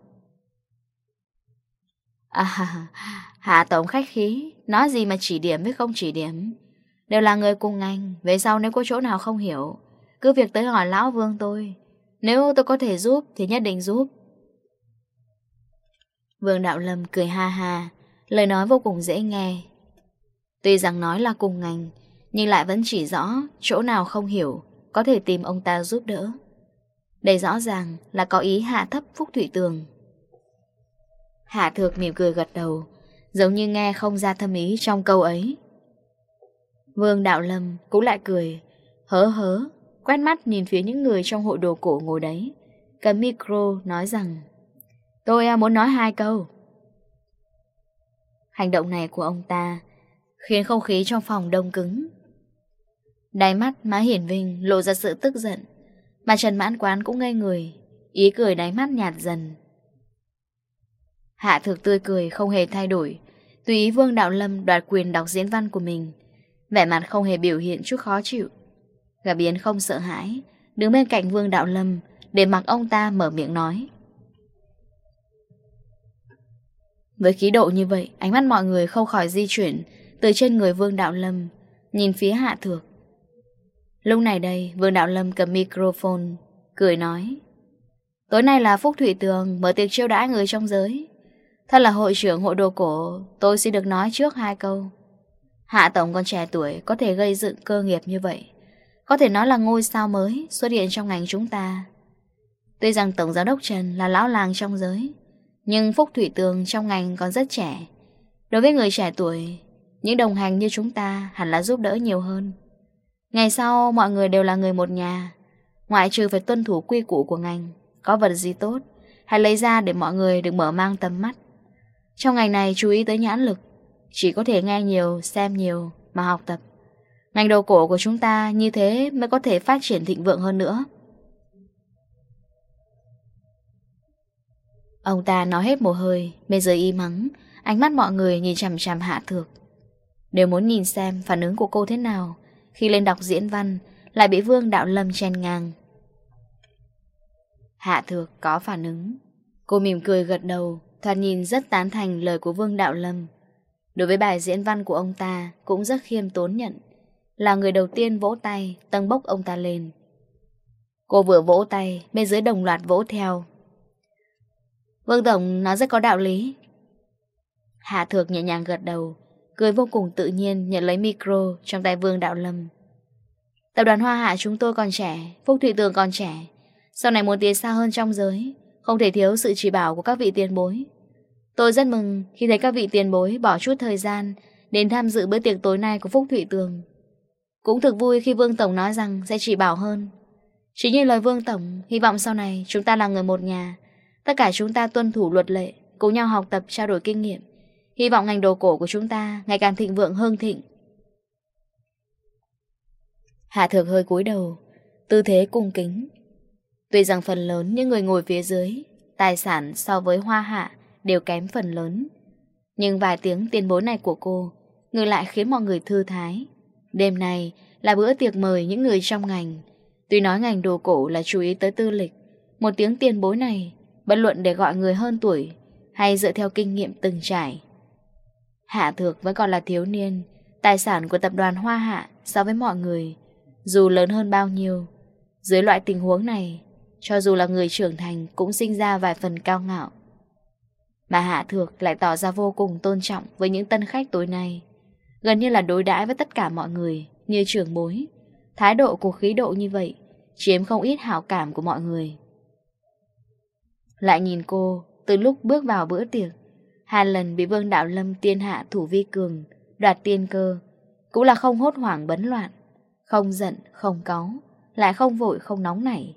À, Hạ Tổng khách khí, nói gì mà chỉ điểm với không chỉ điểm. Đều là người cùng ngành, về sau nếu có chỗ nào không hiểu, cứ việc tới hỏi Lão Vương tôi. Nếu tôi có thể giúp thì nhất định giúp. Vương Đạo Lâm cười ha ha, lời nói vô cùng dễ nghe. Tuy rằng nói là cùng ngành, nhưng lại vẫn chỉ rõ chỗ nào không hiểu, có thể tìm ông ta giúp đỡ. Đây rõ ràng là có ý hạ thấp Phúc Thủy Tường. Hạ Thược mỉm cười gật đầu, giống như nghe không ra thâm ý trong câu ấy. Vương Đạo Lâm cũng lại cười, hớ hớ, quét mắt nhìn phía những người trong hội đồ cổ ngồi đấy. Cầm micro nói rằng, tôi à, muốn nói hai câu. Hành động này của ông ta khiến không khí trong phòng đông cứng, Đáy mắt má hiển vinh lộ ra sự tức giận. Mà Trần Mãn Quán cũng ngây người, Ý cười đáy mắt nhạt dần. Hạ thực tươi cười không hề thay đổi. Tùy ý Vương Đạo Lâm đoạt quyền đọc diễn văn của mình, Vẻ mặt không hề biểu hiện chút khó chịu. Gà biến không sợ hãi, Đứng bên cạnh Vương Đạo Lâm Để mặc ông ta mở miệng nói. Với khí độ như vậy, Ánh mắt mọi người không khỏi di chuyển Từ trên người Vương Đạo Lâm, Nhìn phía Hạ Thược. Lúc này đây, Vương Đạo Lâm cầm microphone, cười nói. Tối nay là Phúc thủy Tường mở tiệc chiêu đãi người trong giới. Thật là hội trưởng hội đồ cổ, tôi xin được nói trước hai câu. Hạ Tổng còn trẻ tuổi có thể gây dựng cơ nghiệp như vậy. Có thể nói là ngôi sao mới xuất hiện trong ngành chúng ta. Tuy rằng Tổng Giám đốc Trần là lão làng trong giới, nhưng Phúc Thủy Tường trong ngành còn rất trẻ. Đối với người trẻ tuổi, những đồng hành như chúng ta hẳn là giúp đỡ nhiều hơn. Ngày sau mọi người đều là người một nhà. Ngoại trừ phải tuân thủ quy củ của ngành Có vật gì tốt Hãy lấy ra để mọi người được mở mang tầm mắt. Trong ngành này chú ý tới nhãn lực Chỉ có thể nghe nhiều, xem nhiều Mà học tập. Ngành đầu cổ của chúng ta như thế Mới có thể phát triển thịnh vượng hơn nữa. Ông ta nói hết mồ hơi Bây giờ im mắng Ánh mắt mọi người nhìn chằm chằm hạ thược. Đều muốn nhìn xem phản ứng của cô thế nào khi lên đọc diễn văn, Lại bị Vương Đạo Lâm chen ngang. Hạ Thược có phản ứng. Cô mỉm cười gật đầu, Thoạt nhìn rất tán thành lời của Vương Đạo Lâm. Đối với bài diễn văn của ông ta Cũng rất khiêm tốn nhận, Là người đầu tiên vỗ tay Tăng bốc ông ta lên. Cô vừa vỗ tay, Bên dưới đồng loạt vỗ theo. Vương Tổng nói rất có đạo lý. Hạ Thược nhẹ nhàng gật đầu Cười vô cùng tự nhiên nhận lấy micro Trong tay Vương Đạo Lâm. Tập đoàn Hoa Hạ chúng tôi còn trẻ, Phúc Thụy Tường còn trẻ. Sau này muốn tiến xa hơn trong giới, Không thể thiếu sự chỉ bảo của các vị tiền bối. Tôi rất mừng khi thấy các vị tiền bối Bỏ chút thời gian Đến tham dự bữa tiệc tối nay của Phúc Thụy Tường. Cũng thực vui khi Vương Tổng nói rằng Sẽ chỉ bảo hơn. Chỉ như lời Vương Tổng, Hy vọng sau này chúng ta là người một nhà. Tất cả chúng ta tuân thủ luật lệ, Cùng nhau học tập, trao đổi kinh nghiệm. Hy vọng ngành đồ cổ của chúng ta ngày càng thịnh vượng hơn thịnh. Hạ thược hơi cúi đầu, tư thế cung kính. Tuy rằng phần lớn những người ngồi phía dưới, tài sản so với hoa hạ đều kém phần lớn. Nhưng vài tiếng tuyên bố này của cô ngược lại khiến mọi người thư thái. Đêm nay là bữa tiệc mời những người trong ngành. Tuy nói ngành đồ cổ là chú ý tới tư lịch, một tiếng tiền bối này, bất luận để gọi người hơn tuổi hay dựa theo kinh nghiệm từng trải, Hạ Thược vẫn còn là thiếu niên, tài sản của tập đoàn Hoa Hạ so với mọi người, dù lớn hơn bao nhiêu. Dưới loại tình huống này, cho dù là người trưởng thành cũng sinh ra vài phần cao ngạo. Mà Hạ Thược lại tỏ ra vô cùng tôn trọng với những tân khách tối nay. Gần như là đối đãi với tất cả mọi người, như trưởng bối. Thái độ của khí độ như vậy, chiếm không ít hảo cảm của mọi người. Lại nhìn cô, từ lúc bước vào bữa tiệc, Hai lần bị vương đạo lâm tiên hạ thủ vi cường, đoạt tiên cơ, cũng là không hốt hoảng bấn loạn, không giận, không cáu, lại không vội, không nóng nảy.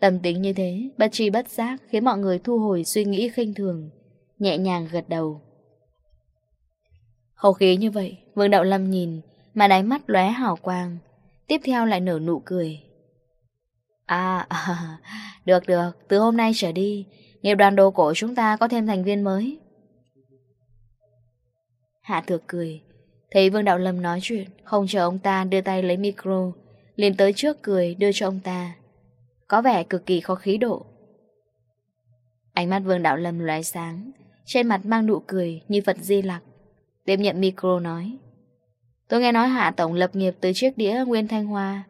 Tâm tính như thế, bất tri bất giác khiến mọi người thu hồi suy nghĩ khinh thường, nhẹ nhàng gật đầu. Hầu khí như vậy, Vương Đạo Lâm nhìn, mà đáy mắt lóe hào quang, tiếp theo lại nở nụ cười. À, à [laughs] được được, từ hôm nay trở đi, nghiệp đoàn đồ cổ chúng ta có thêm thành viên mới. Hạ thược cười. Thấy Vương Đạo Lâm nói chuyện Không chờ ông ta đưa tay lấy micro liền tới trước cười đưa cho ông ta. Có vẻ cực kỳ khó khí độ. Ánh mắt Vương Đạo Lâm lóe sáng Trên mặt mang nụ cười như Phật Di Lặc. Tiếp nhận micro nói Tôi nghe nói Hạ Tổng lập nghiệp từ chiếc đĩa Nguyên Thanh Hoa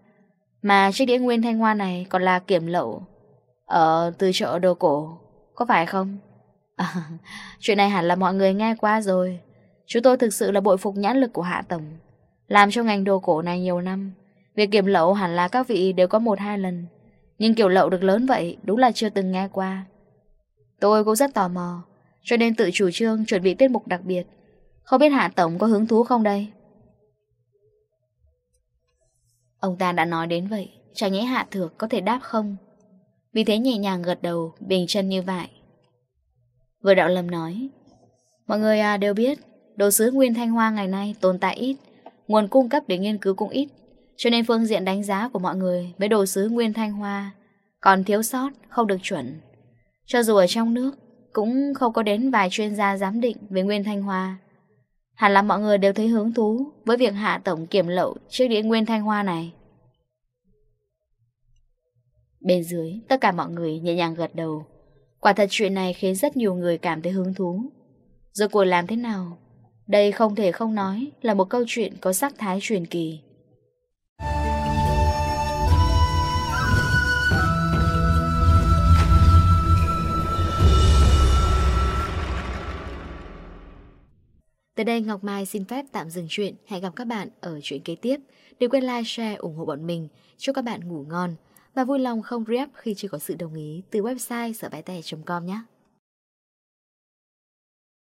Mà chiếc đĩa Nguyên Thanh Hoa này còn là kiểm lậu Ở từ chợ đồ cổ Có phải không? À, [laughs] chuyện này hẳn là mọi người nghe qua rồi. Chúng tôi thực sự là bội phục nhãn lực của Hạ Tổng Làm cho ngành đồ cổ này nhiều năm. Việc kiểm lậu hẳn là các vị đều có một hai lần Nhưng kiểu lậu được lớn vậy Đúng là chưa từng nghe qua. Tôi cũng rất tò mò Cho nên tự chủ trương chuẩn bị tiết mục đặc biệt. Không biết Hạ Tổng có hứng thú không đây? Ông ta đã nói đến vậy Chẳng nghĩ Hạ Thược có thể đáp không? Vì thế nhẹ nhàng gật đầu Bình chân như vậy. Vừa đạo lâm nói Mọi người à, đều biết Đồ sứ Nguyên Thanh Hoa ngày nay tồn tại ít, nguồn cung cấp để nghiên cứu cũng ít, cho nên phương diện đánh giá của mọi người với đồ sứ Nguyên Thanh Hoa còn thiếu sót, không được chuẩn. Cho dù ở trong nước, cũng không có đến vài chuyên gia giám định về Nguyên Thanh Hoa. Hẳn là mọi người đều thấy hứng thú với việc hạ tổng kiểm lậu chiếc đĩa Nguyên Thanh Hoa này. Bên dưới, tất cả mọi người nhẹ nhàng gật đầu. Quả thật chuyện này khiến rất nhiều người cảm thấy hứng thú. Rồi cuộc làm thế nào đây không thể không nói là một câu chuyện có sắc thái truyền kỳ. Tới đây Ngọc Mai xin phép tạm dừng chuyện. Hẹn gặp các bạn ở chuyện kế tiếp. Đừng quên like, share, ủng hộ bọn mình. Chúc các bạn ngủ ngon. Và vui lòng không rep khi chưa có sự đồng ý từ website sởbáitè.com nhé.